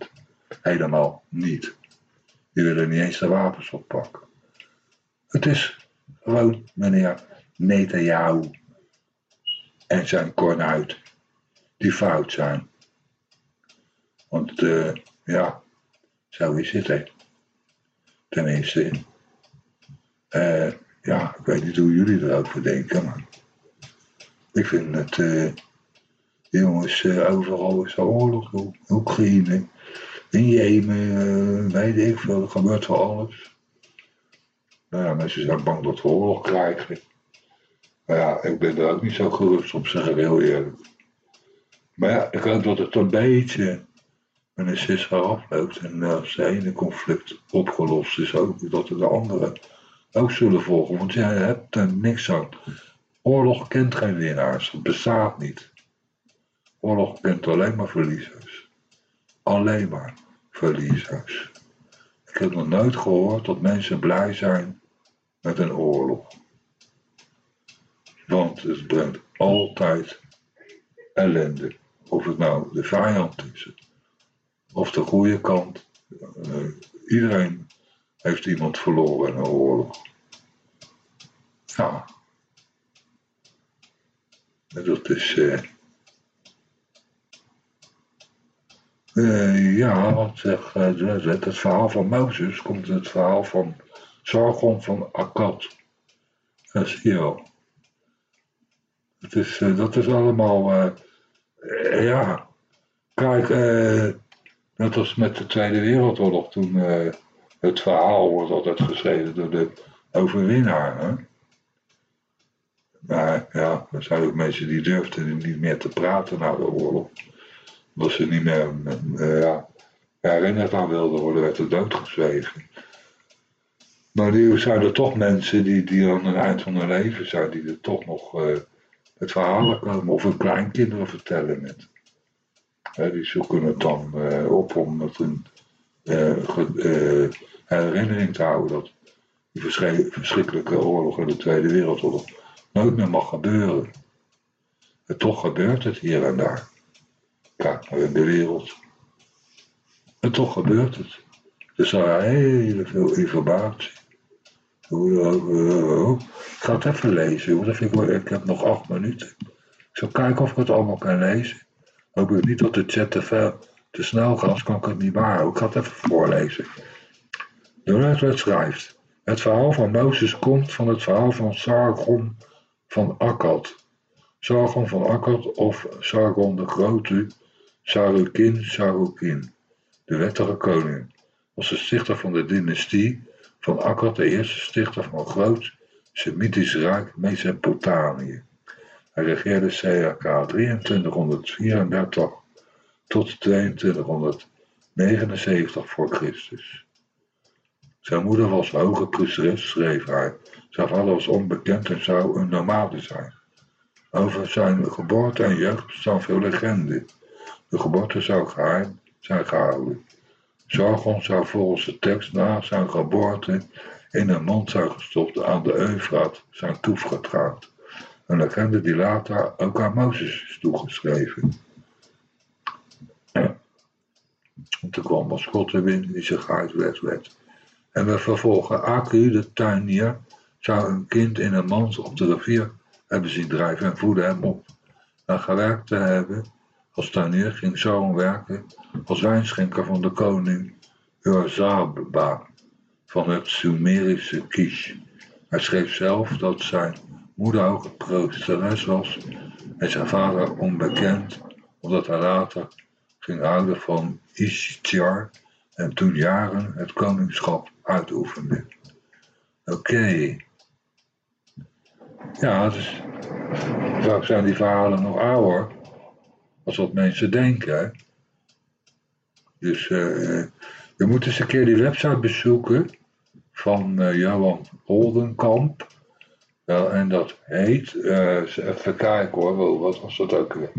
80% helemaal niet. Die willen niet eens de wapens oppakken. Het is gewoon meneer Netanyahu en zijn kornuit die fout zijn. Want uh, ja, zo is het hè. Tenminste, uh, ja, ik weet niet hoe jullie erover denken, maar ik vind het, uh, jongens, overal is er oorlog, Oekraïne, in Jemen, weet ik veel, er gebeurt wel alles. Nou ja, mensen zijn bang dat we oorlog krijgen. Maar ja, ik ben er ook niet zo gerust op, zeg ik heel eerlijk. Maar ja, ik hoop dat het een beetje met een sisser afloopt. En als de ene conflict opgelost is, ook dat de andere ook zullen volgen. Want jij hebt er niks aan. Oorlog kent geen winnaars. Het bestaat niet. Oorlog kent alleen maar verliezers. Alleen maar verliezers. Ik heb nog nooit gehoord dat mensen blij zijn met een oorlog. Want het brengt altijd ellende. Of het nou de vijand is, of de goede kant. Uh, iedereen heeft iemand verloren in een oorlog. Ja. En dat is. Uh, uh, ja, wat zeg, het verhaal van Mozes komt het verhaal van Sargon van Akkad. Dat zie je wel. Het is, eh, dat is allemaal, eh, eh, ja. Kijk, eh, net als met de Tweede Wereldoorlog, toen eh, het verhaal wordt altijd geschreven door de overwinnaar. Hè? Maar ja, er zijn ook mensen die durfden niet meer te praten na de oorlog. Omdat ze niet meer eh, ja, herinnerd aan wilden worden, werd er doodgezwegen. Maar nu zijn er toch mensen die, die aan het eind van hun leven zijn, die er toch nog eh, met verhalen komen of hun kleinkinderen vertellen met. Die zoeken het dan eh, op om het een eh, eh, herinnering te houden dat die verschri- verschrikkelijke oorlog in de Tweede Wereldoorlog nooit meer mag gebeuren. En toch gebeurt het hier en daar. Kijk maar in de wereld. En toch gebeurt het. Dus daar heel veel informatie. Hoe- Ik ga het even lezen, ik heb nog acht minuten. Ik zal kijken of ik het allemaal kan lezen. Hoop ik niet dat de chat te, snel gaat, anders kan ik het niet waarhouden. Ik ga het even voorlezen. De Redwood schrijft. Het verhaal van Mozes komt van het verhaal van Sargon van Akkad. Sargon van Akkad of Sargon de Grote, Sarukin Sarukin, de wettige koning, was de stichter van de dynastie van Akkad, de eerste stichter van een groot Semitisch Rijk Mesopotamië. Hij regeerde ca. 2334 tot 2279 voor Christus. Zijn moeder was hoge priesteres, schreef hij. Zijn vader was onbekend en zou een nomade zijn. Over zijn geboorte en jeugd bestaan veel legenden. De geboorte zou geheim zijn gehouden. Sargon zou volgens de tekst na zijn geboorte in een mond zijn gestopt aan de Eufraat zijn toevertrouwd. Een legende die later ook aan Mozes is toegeschreven. En toen kwam Mascottewind die zich uitwet werd. En we vervolgen Aku, de tuinier, zou een kind in een mand op de rivier hebben zien drijven en voedde hem op. Na gewerkt te hebben als tuinier ging Zoon werken als wijnschenker van de koning Urzaba van het Sumerische Kish. Hij schreef zelf dat zijn moeder ook een proosteres was en zijn vader onbekend, omdat hij later ging houden van Ishtar en toen jaren het koningschap uitoefende. Oké. Ja, dus vaak zijn die verhalen nog ouder als wat mensen denken. Dus eh, je moet eens een keer die website bezoeken van eh, Johan Oldenkamp. Ja, en dat heet, eens even kijken hoor, wat was dat ook weer?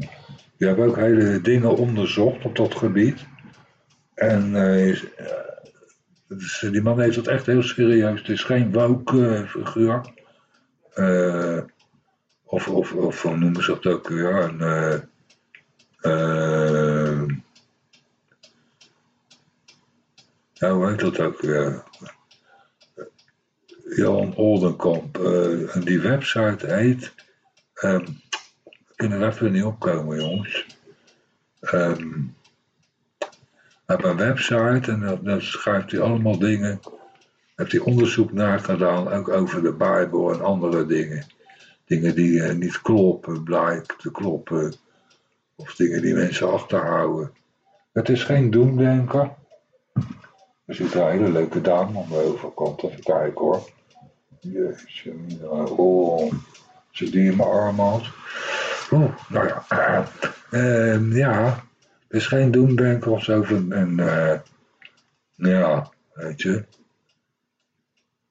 Die hebben ook hele dingen onderzocht op dat gebied. En eh, eh, dus die man heeft dat echt heel serieus. Het is geen woke figuur. Of, of, of hoe noemen ze dat ook ja, hoe heet dat ook weer? Johan Oldenkamp. eh, en die website heet. ik kan er even niet opkomen, jongens. Ehm, hij heeft een website en daar schrijft hij allemaal dingen. Heeft hij onderzoek naar gedaan, ook over de Bijbel en andere dingen. Dingen die eh, niet kloppen, blijken te kloppen. Of dingen die mensen achterhouden. Het is geen doemdenker. Er zit een hele leuke dame aan de overkant. Even kijken hoor. Jeetje, oh. Zit die in mijn arm had. Oeh, nou ja. Ehm, ja, het is geen doemdenker of zo. En, eh, ja, weet je.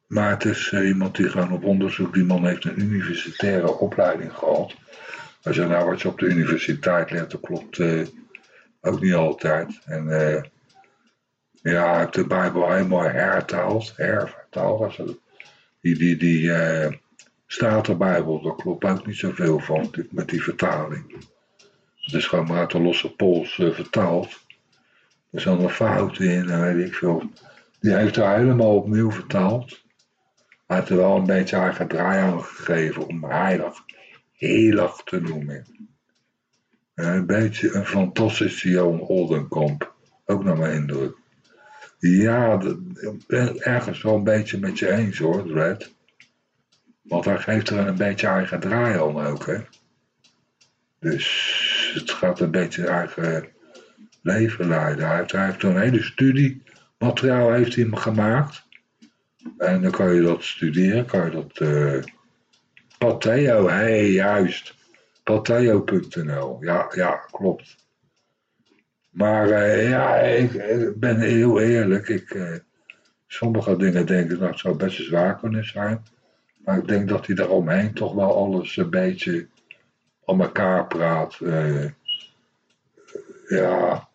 Maar het is eh, iemand die gewoon op onderzoek, die man heeft een universitaire opleiding gehad. Als je nou wat je op de universiteit leert, dat klopt eh, ook niet altijd. En ja, hij heeft de Bijbel helemaal hertaald, hervertaald. als het- Die, die, die eh, Statenbijbel, daar klopt ook niet zoveel van met die vertaling. Het is gewoon maar uit de losse pols eh, vertaald. Er zijn er fouten in, en weet ik veel. Die heeft hij helemaal opnieuw vertaald. Hij heeft er wel een beetje eigen draai aan gegeven om heilig, heilig te noemen. Eh, Een beetje een fantastische Johan Oldenkamp. Ook naar mijn indruk. Ja, ik ben ergens wel een beetje met je eens hoor, Red. Want hij geeft er een beetje eigen draai aan ook, hè. Dus het gaat een beetje eigen leven leiden. Hij heeft, een hele studie materiaal heeft hij gemaakt. En dan kan je dat studeren, kan je dat... Uh, Pateo, hey, juist. Pateo.nl, ja, ja, klopt. Maar uh, ja, ik, ik, ben heel eerlijk. Ik, uh, sommige dingen denk ik dat zou best zwaar kunnen zijn. Maar ik denk dat hij daaromheen toch wel alles een beetje om elkaar praat. Ja.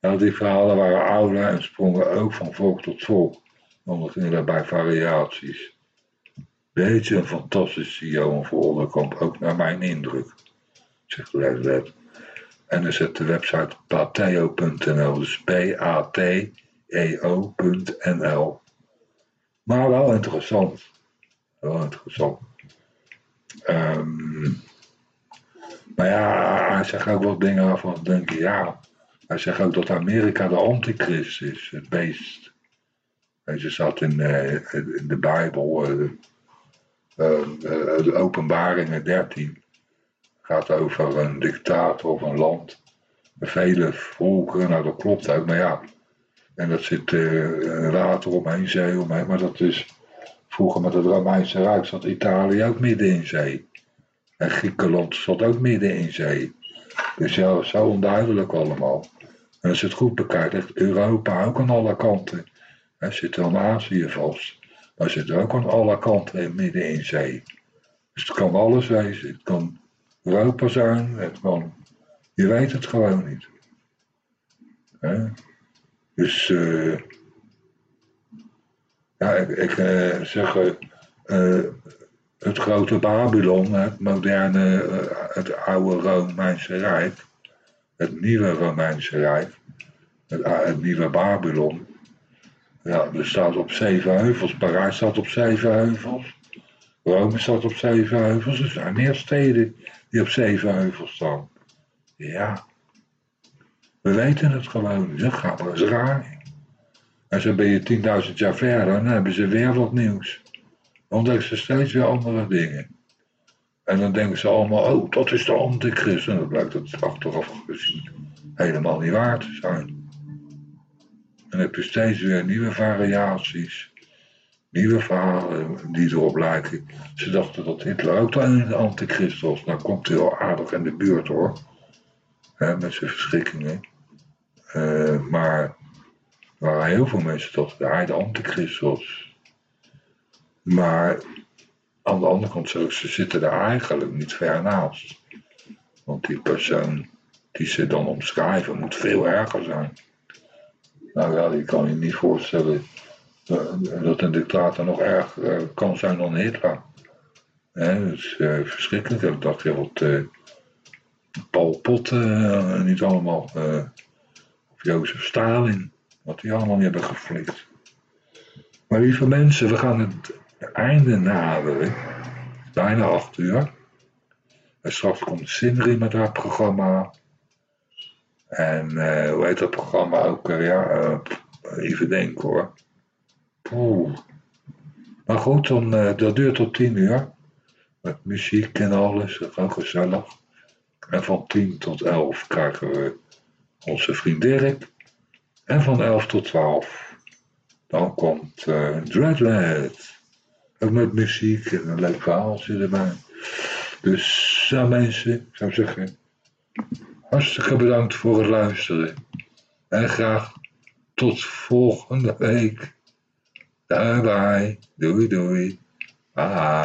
Die verhalen waren ouder en sprongen ook van volk tot volk. Omdat gingen daarbij variaties. Beetje een fantastische Johan Voorderkamp, ook naar mijn indruk. Zegt Led En dan zet de website pateo.nl, dus P-A-T-E-O.nl. Maar wel interessant. Wel interessant. Um, maar ja, hij zegt ook wat dingen waarvan denk je, ja. Hij zegt ook dat Amerika de antichrist is, het beest. En ze zat in, uh, in de Bijbel, uh, de openbaringen 13. Gaat over een dictator of een land. Vele volkeren, nou dat klopt ook, maar ja. En dat zit water omheen, zee omheen, maar dat is vroeger met het Romeinse Rijk zat Italië ook midden in zee. En Griekenland zat ook midden in zee. Dus ja, zo onduidelijk allemaal. En als je het goed bekijkt, ligt Europa ook aan alle kanten. Er zit aan Azië vast. Maar zit ook aan alle kanten midden in zee. Dus het kan alles wezen. Het kan Europa zijn. Het kan... Je weet het gewoon niet. Dus uh, ja, ik, ik uh, zeg, uh, het grote Babylon, het moderne, eh, het oude Romeinse Rijk, het nieuwe Romeinse Rijk, het, eh, nieuwe Babylon. Ja, er staat op zeven heuvels. Parijs staat op zeven heuvels. Rome staat op zeven heuvels. Er zijn meer steden die op zeven heuvels staan. Ja. We weten het gewoon. Dat gaat maar eens raar. En zo ben je 10.000 jaar verder en dan hebben ze weer wat nieuws ontdekken ze steeds weer andere dingen. En dan denken ze allemaal, oh, dat is de antichrist. En dan blijkt het achteraf gezien helemaal niet waar te zijn. En dan heb je steeds weer nieuwe variaties. Nieuwe verhalen die erop lijken. Ze dachten dat Hitler ook de antichrist was. Nou komt hij wel aardig in de buurt hoor. met zijn verschrikkingen. Uh, maar waren heel veel mensen dat hij de antichrist was. Maar aan de andere kant, ze zitten er eigenlijk niet ver naast. Want die persoon die ze dan omschrijven moet veel erger zijn. Nou ja, je kan je niet voorstellen dat een dictator nog erger eh, kan zijn dan Hitler. He, dat is verschrikkelijk. Ik dacht je wat Paul Pot niet allemaal, of Jozef Stalin, wat die allemaal niet hebben geflikt. Maar lieve mensen, we gaan het einde naderen. Bijna acht uur. En straks komt Sindri met haar programma. En hoe heet dat programma ook? Ja, even denken hoor. Poeh. Maar goed, dan, dat duurt tot tien uur. Met muziek en alles, dat is gezellig. En van tien tot elf krijgen we onze vriend Dirk. En van elf tot twaalf dan komt uh. Ook met muziek en een leuk verhaaltje erbij. Dus ja mensen, ik zou zeggen, hartstikke bedankt voor het luisteren. En graag tot volgende week. tớ vai đuổi đui ả hà